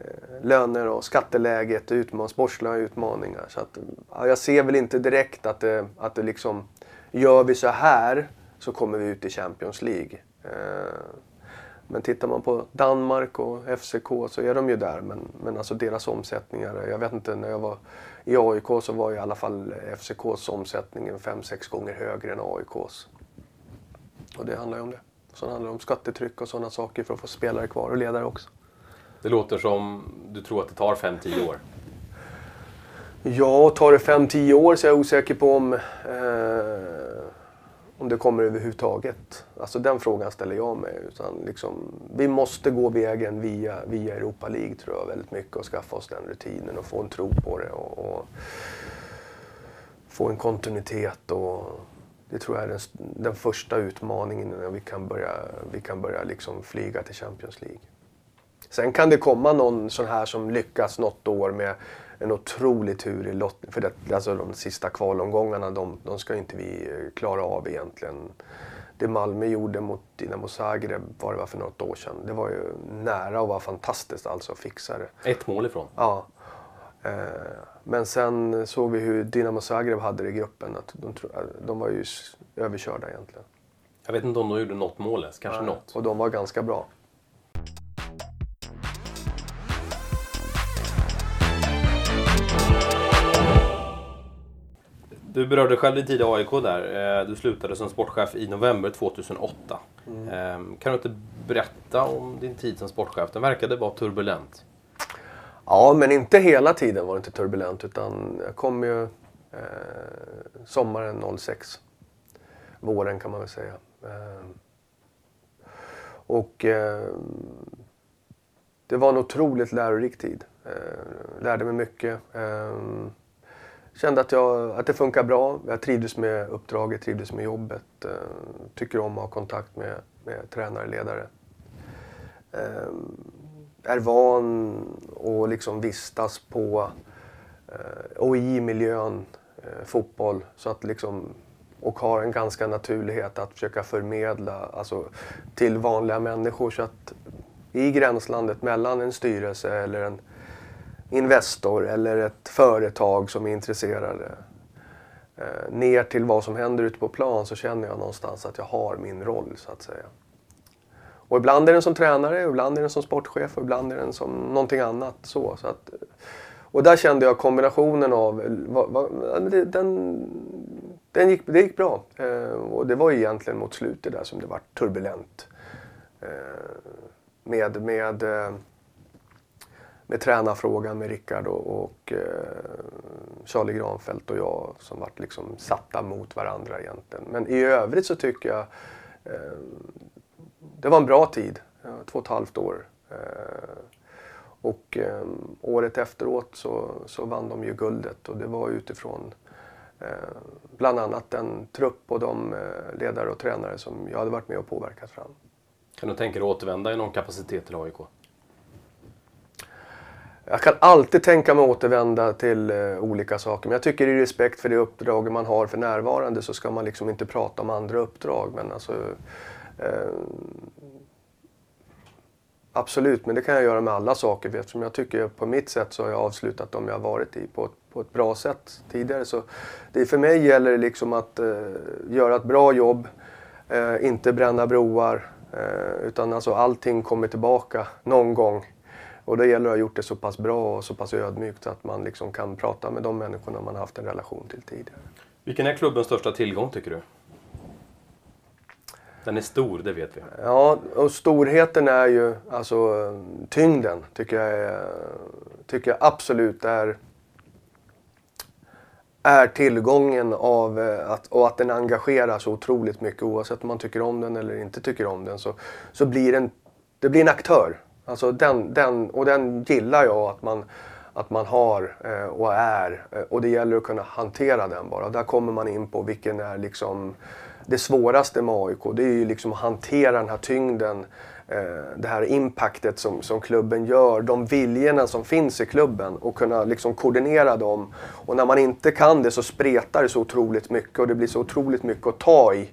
Eh, löner och skatteläget, utman, sportsliga utmaningar. Så att, ja, jag ser väl inte direkt att det, att det liksom, gör vi så här så kommer vi ut i Champions League. Eh, men tittar man på Danmark och FCK så är de ju där. Men, men alltså deras omsättningar, jag vet inte, när jag var i AIK så var i alla fall FCKs omsättning 5-6 gånger högre än AIKs. Och det handlar ju om det. Så handlar det om skattetryck och sådana saker för att få spelare kvar och ledare också. Det låter som du tror att det tar 5-10 år. Ja, tar det 5-10 år så är jag osäker på om, eh, om det kommer överhuvudtaget. Alltså den frågan ställer jag mig. Utan liksom, vi måste gå vägen via, via Europa League tror jag väldigt mycket och skaffa oss den rutinen och få en tro på det. Och, och få en kontinuitet och det tror jag är den, den första utmaningen när vi kan börja, vi kan börja liksom flyga till Champions League. Sen kan det komma någon sån här som lyckas något år med en otrolig tur i lottning. För det, alltså de sista kvalomgångarna, de, de ska inte vi klara av egentligen. Det Malmö gjorde mot Dinamo Zagreb var det var för något år sedan. Det var ju nära och var fantastiskt alltså att fixa det. Ett mål ifrån. Ja. Eh, men sen såg vi hur Dinamo Zagreb hade det i gruppen. Att de, de var ju överkörda egentligen. Jag vet inte om de gjorde något mål ens, kanske Nej, något. Och de var ganska bra. Du berörde själv din tid i AIK där. Eh, du slutade som sportchef i november 2008. Mm. Ehm, kan du inte berätta om din tid som sportchef? Den verkade vara turbulent. Ja, men inte hela tiden var det inte turbulent utan jag kom ju eh, sommaren 06. Våren kan man väl säga. Eh, och eh, det var en otroligt lärorik tid. Eh, lärde mig mycket. Kände att, jag, att det funkar bra. Jag trivdes med uppdraget, trivdes med jobbet. Eh, tycker om att ha kontakt med, med tränare, ledare eh, är van att liksom vistas på eh, och i miljön eh, fotboll. Så att liksom, och har en ganska naturlighet att försöka förmedla alltså, till vanliga människor. Så att i gränslandet mellan en styrelse eller en Investor eller ett företag som är intresserade eh, ner till vad som händer ute på plan så känner jag någonstans att jag har min roll så att säga. Och ibland är den som tränare, ibland är den som sportchef och ibland är den som någonting annat. Så, så att, och där kände jag kombinationen av... Den, den gick, det gick bra. Eh, och det var egentligen mot slutet där som det var turbulent. Eh, med, med, eh, med tränarfrågan med Rickard och, och eh, Charlie Granfeldt och jag som varit liksom satta mot varandra egentligen. Men i övrigt så tycker jag eh, det var en bra tid. Eh, två och ett halvt år. Eh, och eh, året efteråt så, så vann de ju guldet och det var utifrån eh, bland annat den trupp och de eh, ledare och tränare som jag hade varit med och påverkat fram. Kan du tänka dig att återvända i någon kapacitet till AIK? Jag kan alltid tänka mig att återvända till eh, olika saker. Men jag tycker i respekt för det uppdrag man har för närvarande så ska man liksom inte prata om andra uppdrag. Men alltså, eh, Absolut, men det kan jag göra med alla saker eftersom jag tycker på mitt sätt så har jag avslutat dem jag har varit i på ett, på ett bra sätt tidigare. Så det, för mig gäller det liksom att eh, göra ett bra jobb, eh, inte bränna broar, eh, utan alltså allting kommer tillbaka någon gång. Och det gäller att ha gjort det så pass bra och så pass ödmjukt att man liksom kan prata med de människorna man haft en relation till tidigare. Vilken är klubbens största tillgång tycker du? Den är stor, det vet vi. Ja, och storheten är ju, alltså tyngden tycker jag, är, tycker jag absolut är är tillgången av eh, att, och att den engagerar så otroligt mycket oavsett om man tycker om den eller inte tycker om den så, så blir den, det blir en aktör. Alltså den, den, och den gillar jag att man, att man har eh, och är eh, och det gäller att kunna hantera den bara. Där kommer man in på vilken är liksom det svåraste med AIK det är ju liksom att hantera den här tyngden, eh, det här impactet som, som klubben gör, de viljorna som finns i klubben och kunna liksom koordinera dem. Och när man inte kan det så spretar det så otroligt mycket och det blir så otroligt mycket att ta i.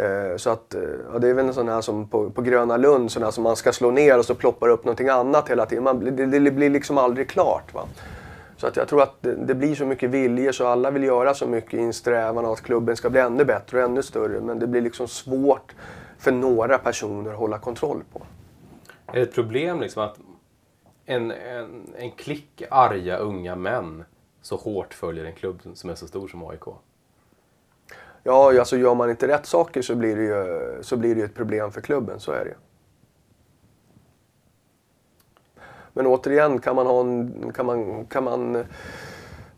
Eh, så att, eh, ja, det är väl en sån här som på, på Gröna Lund, sån här som man ska slå ner och så ploppar upp någonting annat hela tiden. Man, det, det blir liksom aldrig klart. Va? Så att jag tror att det, det, blir så mycket viljor så alla vill göra så mycket i en strävan att klubben ska bli ännu bättre och ännu större. Men det blir liksom svårt för några personer att hålla kontroll på. Är det ett problem liksom att en, en, en klick arga unga män så hårt följer en klubb som är så stor som AIK? Ja, alltså gör man inte rätt saker så blir det ju, så blir det ett problem för klubben, så är det Men återigen, kan man ha en, kan man, kan man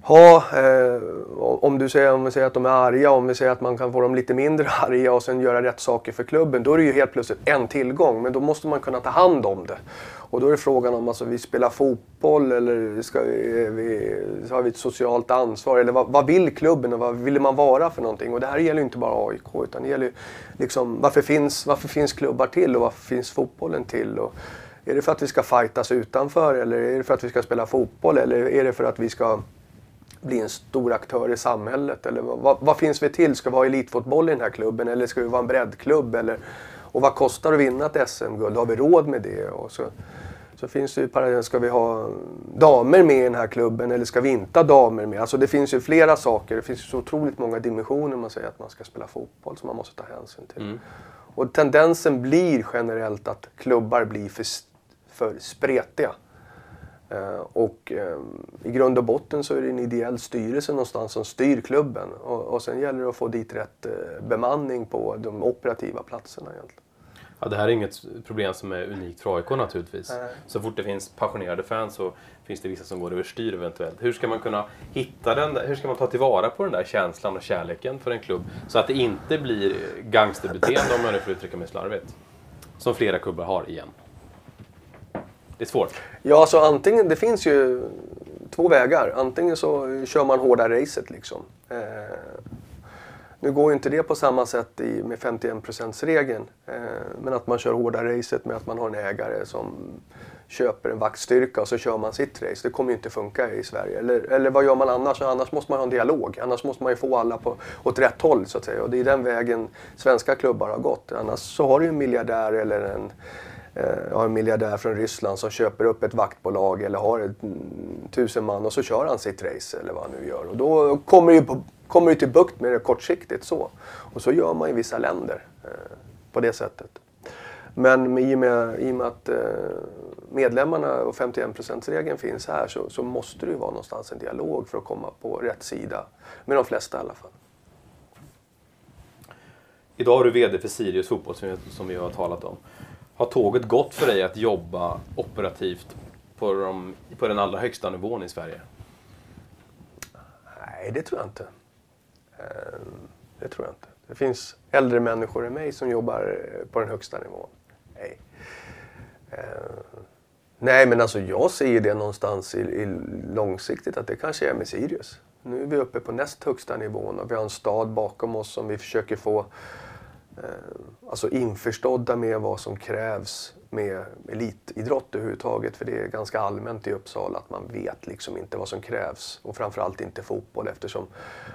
Ja, eh, om, du säger, om vi säger att de är arga, om vi säger att man kan få dem lite mindre arga och sen göra rätt saker för klubben, då är det ju helt plötsligt en tillgång. Men då måste man kunna ta hand om det. Och då är det frågan om alltså, vi spelar fotboll eller ska vi, vi, har vi ett socialt ansvar? Eller vad, vad, vill klubben och vad vill man vara för någonting? Och det här gäller ju inte bara AIK utan det gäller ju liksom, varför finns, varför finns klubbar till och varför finns fotbollen till? Och, är det för att vi ska fightas utanför eller är det för att vi ska spela fotboll eller är det för att vi ska bli en stor aktör i samhället? Eller vad, vad finns vi till? Ska vi ha elitfotboll i den här klubben eller ska vi vara en breddklubb? Eller, och vad kostar det att vinna ett SM-guld? Har vi råd med det? Och så, så finns det ju ska vi ha damer med i den här klubben eller ska vi inte ha damer med? Alltså det finns ju flera saker. Det finns ju så otroligt många dimensioner man säger att man ska spela fotboll som man måste ta hänsyn till. Mm. Och tendensen blir generellt att klubbar blir för för spretiga. Uh, och um, i grund och botten så är det en ideell styrelse någonstans som styr klubben. Och, och sen gäller det att få dit rätt uh, bemanning på de operativa platserna egentligen. Ja, det här är inget problem som är unikt för AIK naturligtvis. Så fort det finns passionerade fans så finns det vissa som går överstyr eventuellt. Hur ska man kunna hitta den där, hur ska man ta tillvara på den där känslan och kärleken för en klubb så att det inte blir gangsterbeteende om man nu får uttrycka mig slarvigt? Som flera klubbar har igen. Det är svårt. Ja, så antingen, det finns ju två vägar. Antingen så kör man hårda racet liksom. Eh, nu går ju inte det på samma sätt i, med 51%-regeln. Eh, men att man kör hårda racet med att man har en ägare som köper en vaktstyrka och så kör man sitt race. Det kommer ju inte funka i Sverige. Eller, eller vad gör man annars? Annars måste man ha en dialog. Annars måste man ju få alla på, åt rätt håll så att säga. Och det är den vägen svenska klubbar har gått. Annars så har du en miljardär eller en jag har en miljardär från Ryssland som köper upp ett vaktbolag eller har ett, mm, tusen man och så kör han sitt race eller vad han nu gör. Och då kommer det, kommer det till bukt med det kortsiktigt så. Och så gör man i vissa länder eh, på det sättet. Men i och med, i och med att eh, medlemmarna och 51%-regeln finns här så, så, måste det ju vara någonstans en dialog för att komma på rätt sida. Med de flesta i alla fall. Idag är du VD för Sirius fotboll som, som vi har talat om. Har tåget gått för dig att jobba operativt på, de, på den allra högsta nivån i Sverige? Nej, det tror jag inte. Eh, det tror jag inte. Det finns äldre människor än mig som jobbar eh, på den högsta nivån. Nej. Eh, nej, men alltså jag ser ju det någonstans i, i långsiktigt att det kanske är med Sirius. Nu är vi uppe på näst högsta nivån och vi har en stad bakom oss som vi försöker få Eh, alltså införstådda med vad som krävs med elitidrott överhuvudtaget. För det är ganska allmänt i Uppsala att man vet liksom inte vad som krävs. Och framförallt inte fotboll eftersom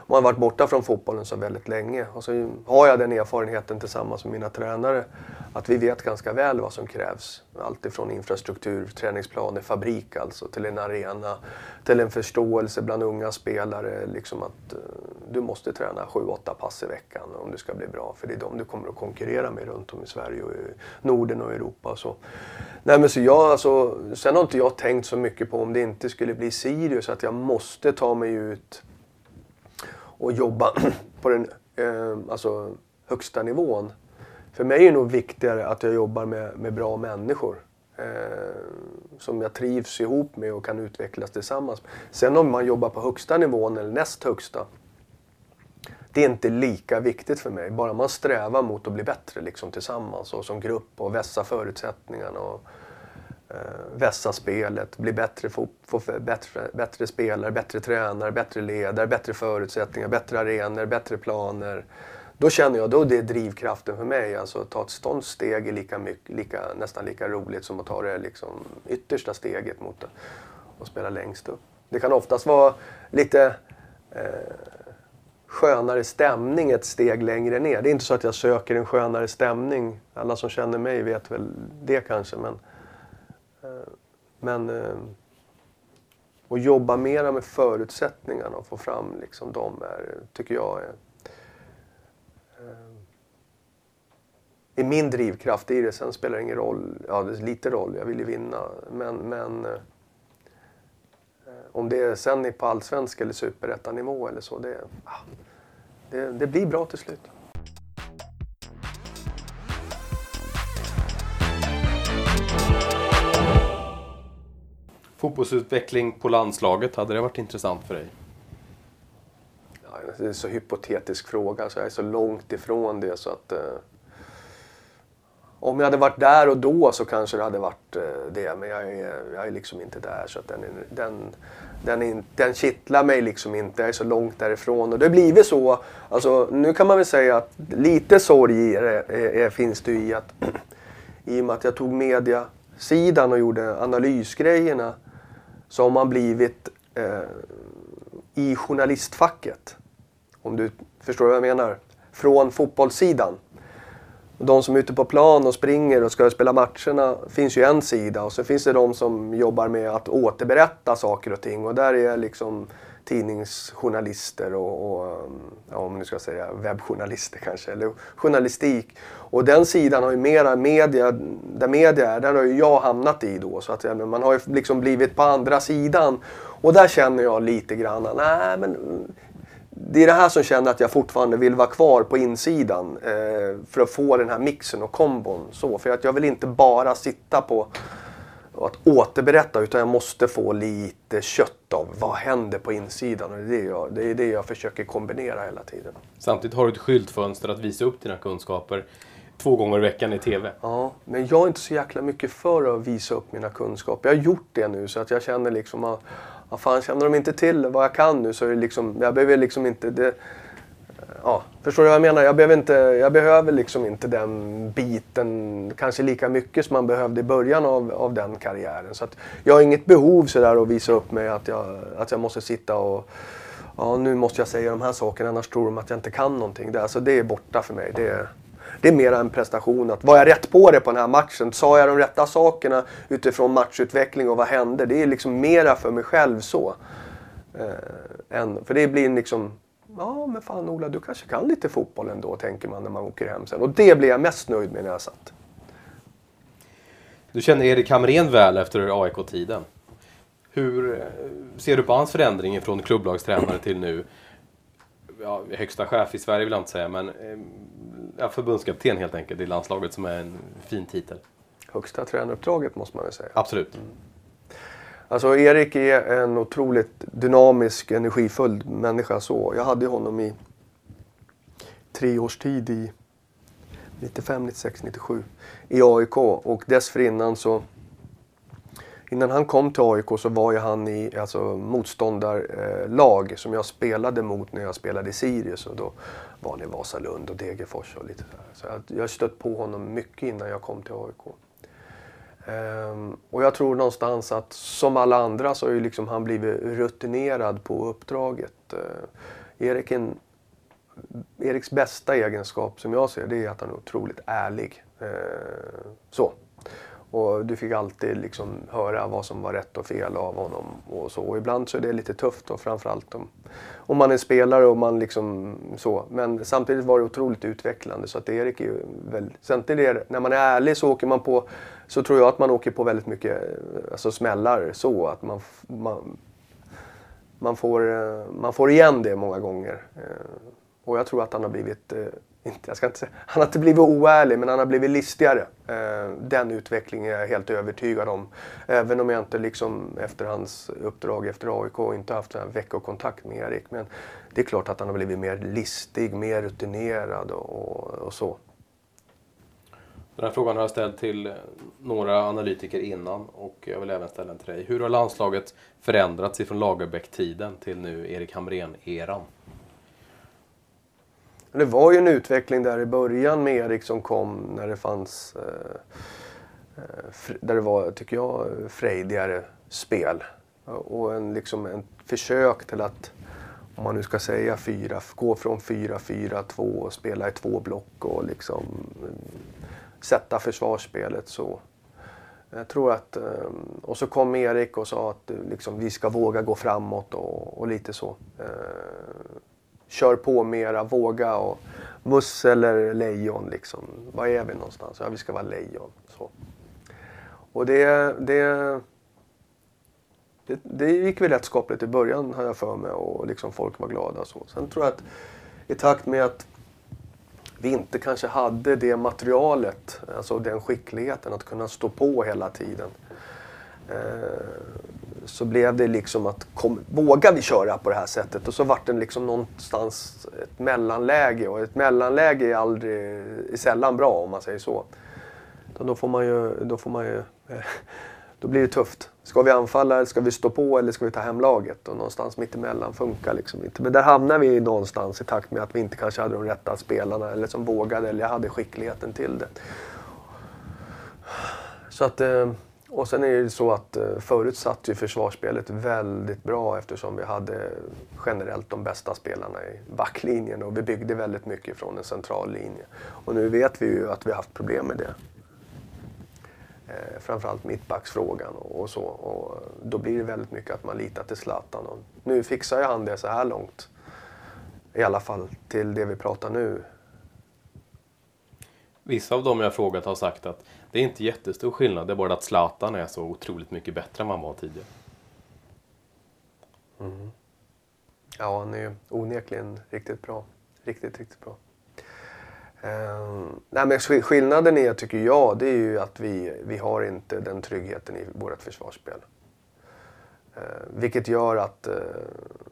man har varit borta från fotbollen så väldigt länge. Och så har jag den erfarenheten tillsammans med mina tränare att vi vet ganska väl vad som krävs. Allt ifrån infrastruktur, träningsplaner, fabrik alltså, till en arena, till en förståelse bland unga spelare. Liksom att eh, du måste träna 7-8 pass i veckan om du ska bli bra. För det är de du kommer att konkurrera med runt om i Sverige och i Norden och Europa. Och så. Nej, men så jag, alltså, sen har inte jag tänkt så mycket på om det inte skulle bli Sirius, att jag måste ta mig ut och jobba på den eh, alltså, högsta nivån. För mig är det nog viktigare att jag jobbar med, med bra människor. Eh, som jag trivs ihop med och kan utvecklas tillsammans. Sen om man jobbar på högsta nivån eller näst högsta. Det är inte lika viktigt för mig. Bara man strävar mot att bli bättre liksom, tillsammans och som grupp och vässa förutsättningarna. Och, eh, vässa spelet, bli bättre, få, få bättre, bättre spelare, bättre tränare, bättre ledare, bättre förutsättningar, bättre arenor, bättre planer. Då känner jag, då är drivkraften för mig. Alltså ta ett sånt steg är lika mycket, lika, nästan lika roligt som att ta det liksom, yttersta steget mot att, att spela längst upp. Det kan oftast vara lite eh, skönare stämning ett steg längre ner. Det är inte så att jag söker en skönare stämning. Alla som känner mig vet väl det kanske. Men, eh, men eh, att jobba mera med förutsättningarna och få fram liksom dem är, tycker jag är, eh, är min drivkraft i det. Sen spelar det ingen roll, ja det är lite roll, jag vill ju vinna. Men, men om det är sen är på allsvensk eller superettanivå eller så, det, ah, det, det blir bra till slut. Fotbollsutveckling på landslaget, hade det varit intressant för dig? Ja, det är en så hypotetisk fråga, så jag är så långt ifrån det så att... Eh, om jag hade varit där och då så kanske det hade varit eh, det, men jag är, jag är liksom inte där. Så att den, är, den, den, är, den kittlar mig liksom inte, jag är så långt därifrån. Och det har blivit så, alltså, nu kan man väl säga att lite sorg är, är, är, finns det i att i och med att jag tog mediasidan och gjorde analysgrejerna så har man blivit eh, i journalistfacket. Om du förstår vad jag menar. Från fotbollssidan. De som är ute på plan och springer och ska spela matcherna finns ju en sida och så finns det de som jobbar med att återberätta saker och ting och där är liksom tidningsjournalister och, och ja, om nu ska säga webbjournalister kanske, eller journalistik. Och den sidan har ju mera media, där media är, där har ju jag hamnat i då. Så att man har ju liksom blivit på andra sidan. Och där känner jag lite grann, nej men det är det här som känner att jag fortfarande vill vara kvar på insidan eh, för att få den här mixen och kombon. Så, för att jag vill inte bara sitta på att återberätta utan jag måste få lite kött av vad händer på insidan. Och det, är det, jag, det är det jag försöker kombinera hela tiden. Samtidigt har du ett skyltfönster att visa upp dina kunskaper två gånger i veckan i TV. Ja, men jag är inte så jäkla mycket för att visa upp mina kunskaper. Jag har gjort det nu så att jag känner liksom att ja, fan, känner de inte till vad jag kan nu så är det liksom, jag behöver liksom inte det, Ja, förstår du vad jag menar? Jag behöver, inte, jag behöver liksom inte den biten kanske lika mycket som man behövde i början av, av den karriären. Så att jag har inget behov sådär att visa upp mig att jag, att jag måste sitta och ja, nu måste jag säga de här sakerna annars tror de att jag inte kan någonting. Det, alltså, det är borta för mig. Det det är mer en prestation. Att var jag rätt på det på den här matchen? Sa jag de rätta sakerna utifrån matchutveckling och vad hände? Det är liksom mera för mig själv så. Eh, än, för det blir liksom ja men fan Ola, du kanske kan lite fotboll ändå, tänker man när man åker hem sen. Och det blir jag mest nöjd med när jag satt. Du känner Erik Hamrén väl efter AIK-tiden. Hur eh, ser du på hans förändring från klubblagstränare till nu ja, högsta chef i Sverige vill jag inte säga, men eh, ja, förbundskapten helt enkelt i landslaget som är en fin titel. Högsta tränaruppdraget måste man väl säga. Absolut. Alltså Erik är en otroligt dynamisk, energifull människa så. Jag hade honom i tre års tid i 95, 96, 97 i AIK och dessförinnan så Innan han kom till AIK så var ju han i alltså, motståndarlag som jag spelade mot när jag spelade i Sirius. Och då var i Vasalund och Degerfors och lite sådär. Så jag, jag har stött på honom mycket innan jag kom till AIK. Um, ehm, och jag tror någonstans att som alla andra så har ju liksom han blivit rutinerad på uppdraget. Eh, uh, Erik en, Eriks bästa egenskap som jag ser det är att han är otroligt ärlig. Uh, så. Och du fick alltid liksom höra vad som var rätt och fel av honom. Och, så. och ibland så är det lite tufft och framförallt om, om man är spelare och man liksom så. Men samtidigt var det otroligt utvecklande så att Erik är ju väl... Samtidigt när man är ärlig så åker man på så tror jag att man åker på väldigt mycket alltså smällar så att man, man, man, får, eh, man får igen det många gånger. Eh, och jag tror att han har blivit eh, inte, jag ska inte säga, han har inte blivit oärlig men han har blivit listigare. Eh, den utvecklingen är jag helt övertygad om. Även om jag inte liksom efter hans uppdrag efter AIK inte haft en veckokontakt med Erik. Men det är klart att han har blivit mer listig, mer rutinerad och, och så. Den här frågan har jag ställt till några analytiker innan och jag vill även ställa den till dig. Hur har landslaget förändrats ifrån Lagerbäck-tiden till nu Erik Hamrén-eran? Det var ju en utveckling där i början med Erik som kom när det fanns eh, eh där det var, tycker jag, frejdigare spel. Och en, liksom en försök till att, om man nu ska säga fyra, gå från 4-4-2 och spela i två block och liksom eh, sätta försvarsspelet så. Jag tror att, eh, och så kom Erik och sa att eh, liksom, vi ska våga gå framåt och, och lite så. Kör på mera, våga och muss eller lejon liksom. Var är vi någonstans? Ja, vi ska vara lejon. Så. Och det, det, det, det gick väl rätt skapligt i början har jag för mig och liksom folk var glada och så. Sen tror jag att i takt med att vi inte kanske hade det materialet, alltså den skickligheten att kunna stå på hela tiden. Eh, så blev det liksom att kom, vågar vi köra på det här sättet? Och så vart det liksom någonstans ett mellanläge och ett mellanläge är aldrig, är sällan bra om man säger så. Då får man ju, då får man ju, då blir det tufft. Ska vi anfalla, eller ska vi stå på eller ska vi ta hem laget? Och någonstans mittemellan funkar liksom inte. Men där hamnar vi någonstans i takt med att vi inte kanske hade de rätta spelarna eller som vågade eller jag hade skickligheten till det. Så att eh, och sen är det så att eh, förut satt ju försvarsspelet väldigt bra eftersom vi hade generellt de bästa spelarna i backlinjen och vi byggde väldigt mycket från en central linje. Och nu vet vi ju att vi har haft problem med det. Eh, framförallt mittbacksfrågan och så. Och då blir det väldigt mycket att man litar till Zlatan. Och nu fixar ju han det så här långt. I alla fall till det vi pratar nu. Vissa av dem jag frågat har sagt att det är inte jättestor skillnad. Det är bara att Zlatan är så otroligt mycket bättre än vad han var tidigare. Mm. Ja, han är onekligen riktigt bra. Riktigt, riktigt bra. Um, nej, men skillnaden är, tycker jag, det är ju att vi, vi har inte den tryggheten i vårt försvarsspel. Uh, vilket gör att uh,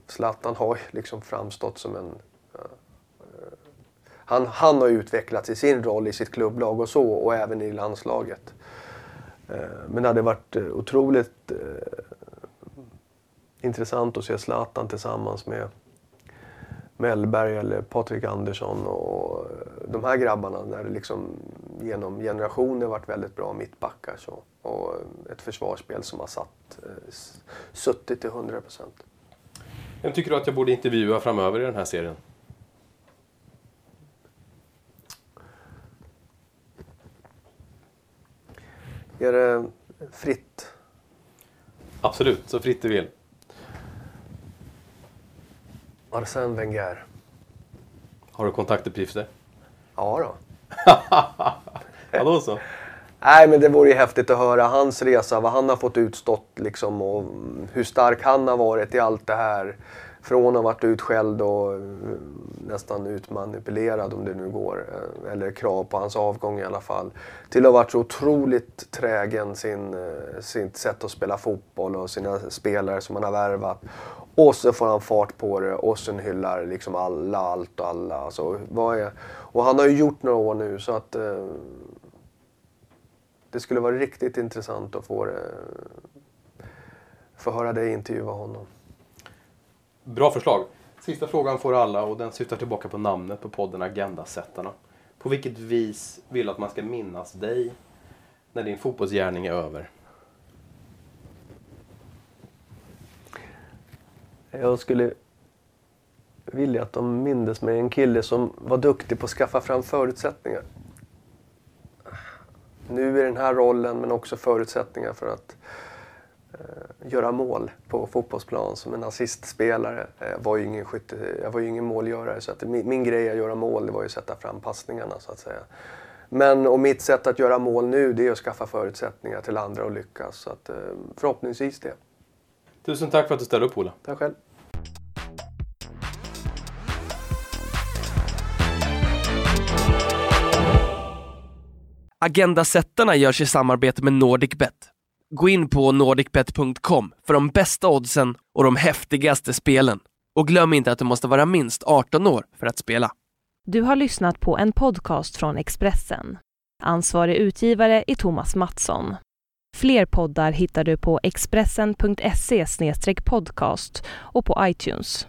Zlatan har liksom framstått som en han, han har utvecklats i sin roll i sitt klubblag och så och även i landslaget. Eh, men det hade varit eh, otroligt eh, intressant att se Zlatan tillsammans med Mellberg eller Patrik Andersson och de här grabbarna när det liksom genom generationer varit väldigt bra mittbackar så. Och ett försvarsspel som har satt, suttit till 100 procent. Vem tycker du att jag borde intervjua framöver i den här serien? Är det fritt? Absolut, så fritt du vill. Arsène Wenger. Har du kontaktuppgifter? Ja då. ja, då så. Nej, men det vore ju häftigt att höra hans resa, vad han har fått utstått liksom och hur stark han har varit i allt det här från att ha varit utskälld och eh, nästan utmanipulerad om det nu går, eh, eller krav på hans avgång i alla fall, till att ha varit så otroligt trägen sin, eh, sitt sätt att spela fotboll och sina spelare som han har värvat. Och så får han fart på det och sen hyllar liksom alla, allt och alla. Alltså, vad är, och han har ju gjort några år nu så att eh, det skulle vara riktigt intressant att få, det, få höra dig intervjua honom. Bra förslag. Sista frågan får alla och den syftar tillbaka på namnet på podden Agendasättarna. På vilket vis vill du att man ska minnas dig när din fotbollsgärning är över? Jag skulle vilja att de mindes mig en kille som var duktig på att skaffa fram förutsättningar. Nu i den här rollen men också förutsättningar för att eh, göra mål på fotbollsplan som en assistspelare. Jag var ju ingen, skytte, jag var ju ingen målgörare så att min, min grej att göra mål det var ju att sätta fram passningarna så att säga. Men och mitt sätt att göra mål nu det är att skaffa förutsättningar till andra att lyckas. Så att, eh, förhoppningsvis det. Tusen tack för att du ställde upp Ola. Tack själv. Agendasättarna görs i samarbete med NordicBet. Gå in på nordicbet.com för de bästa oddsen och de häftigaste spelen. Och glöm inte att du måste vara minst 18 år för att spela. Du har lyssnat på en podcast från Expressen. Ansvarig utgivare är Thomas Mattsson. Fler poddar hittar du på expressen.se podcast och på iTunes.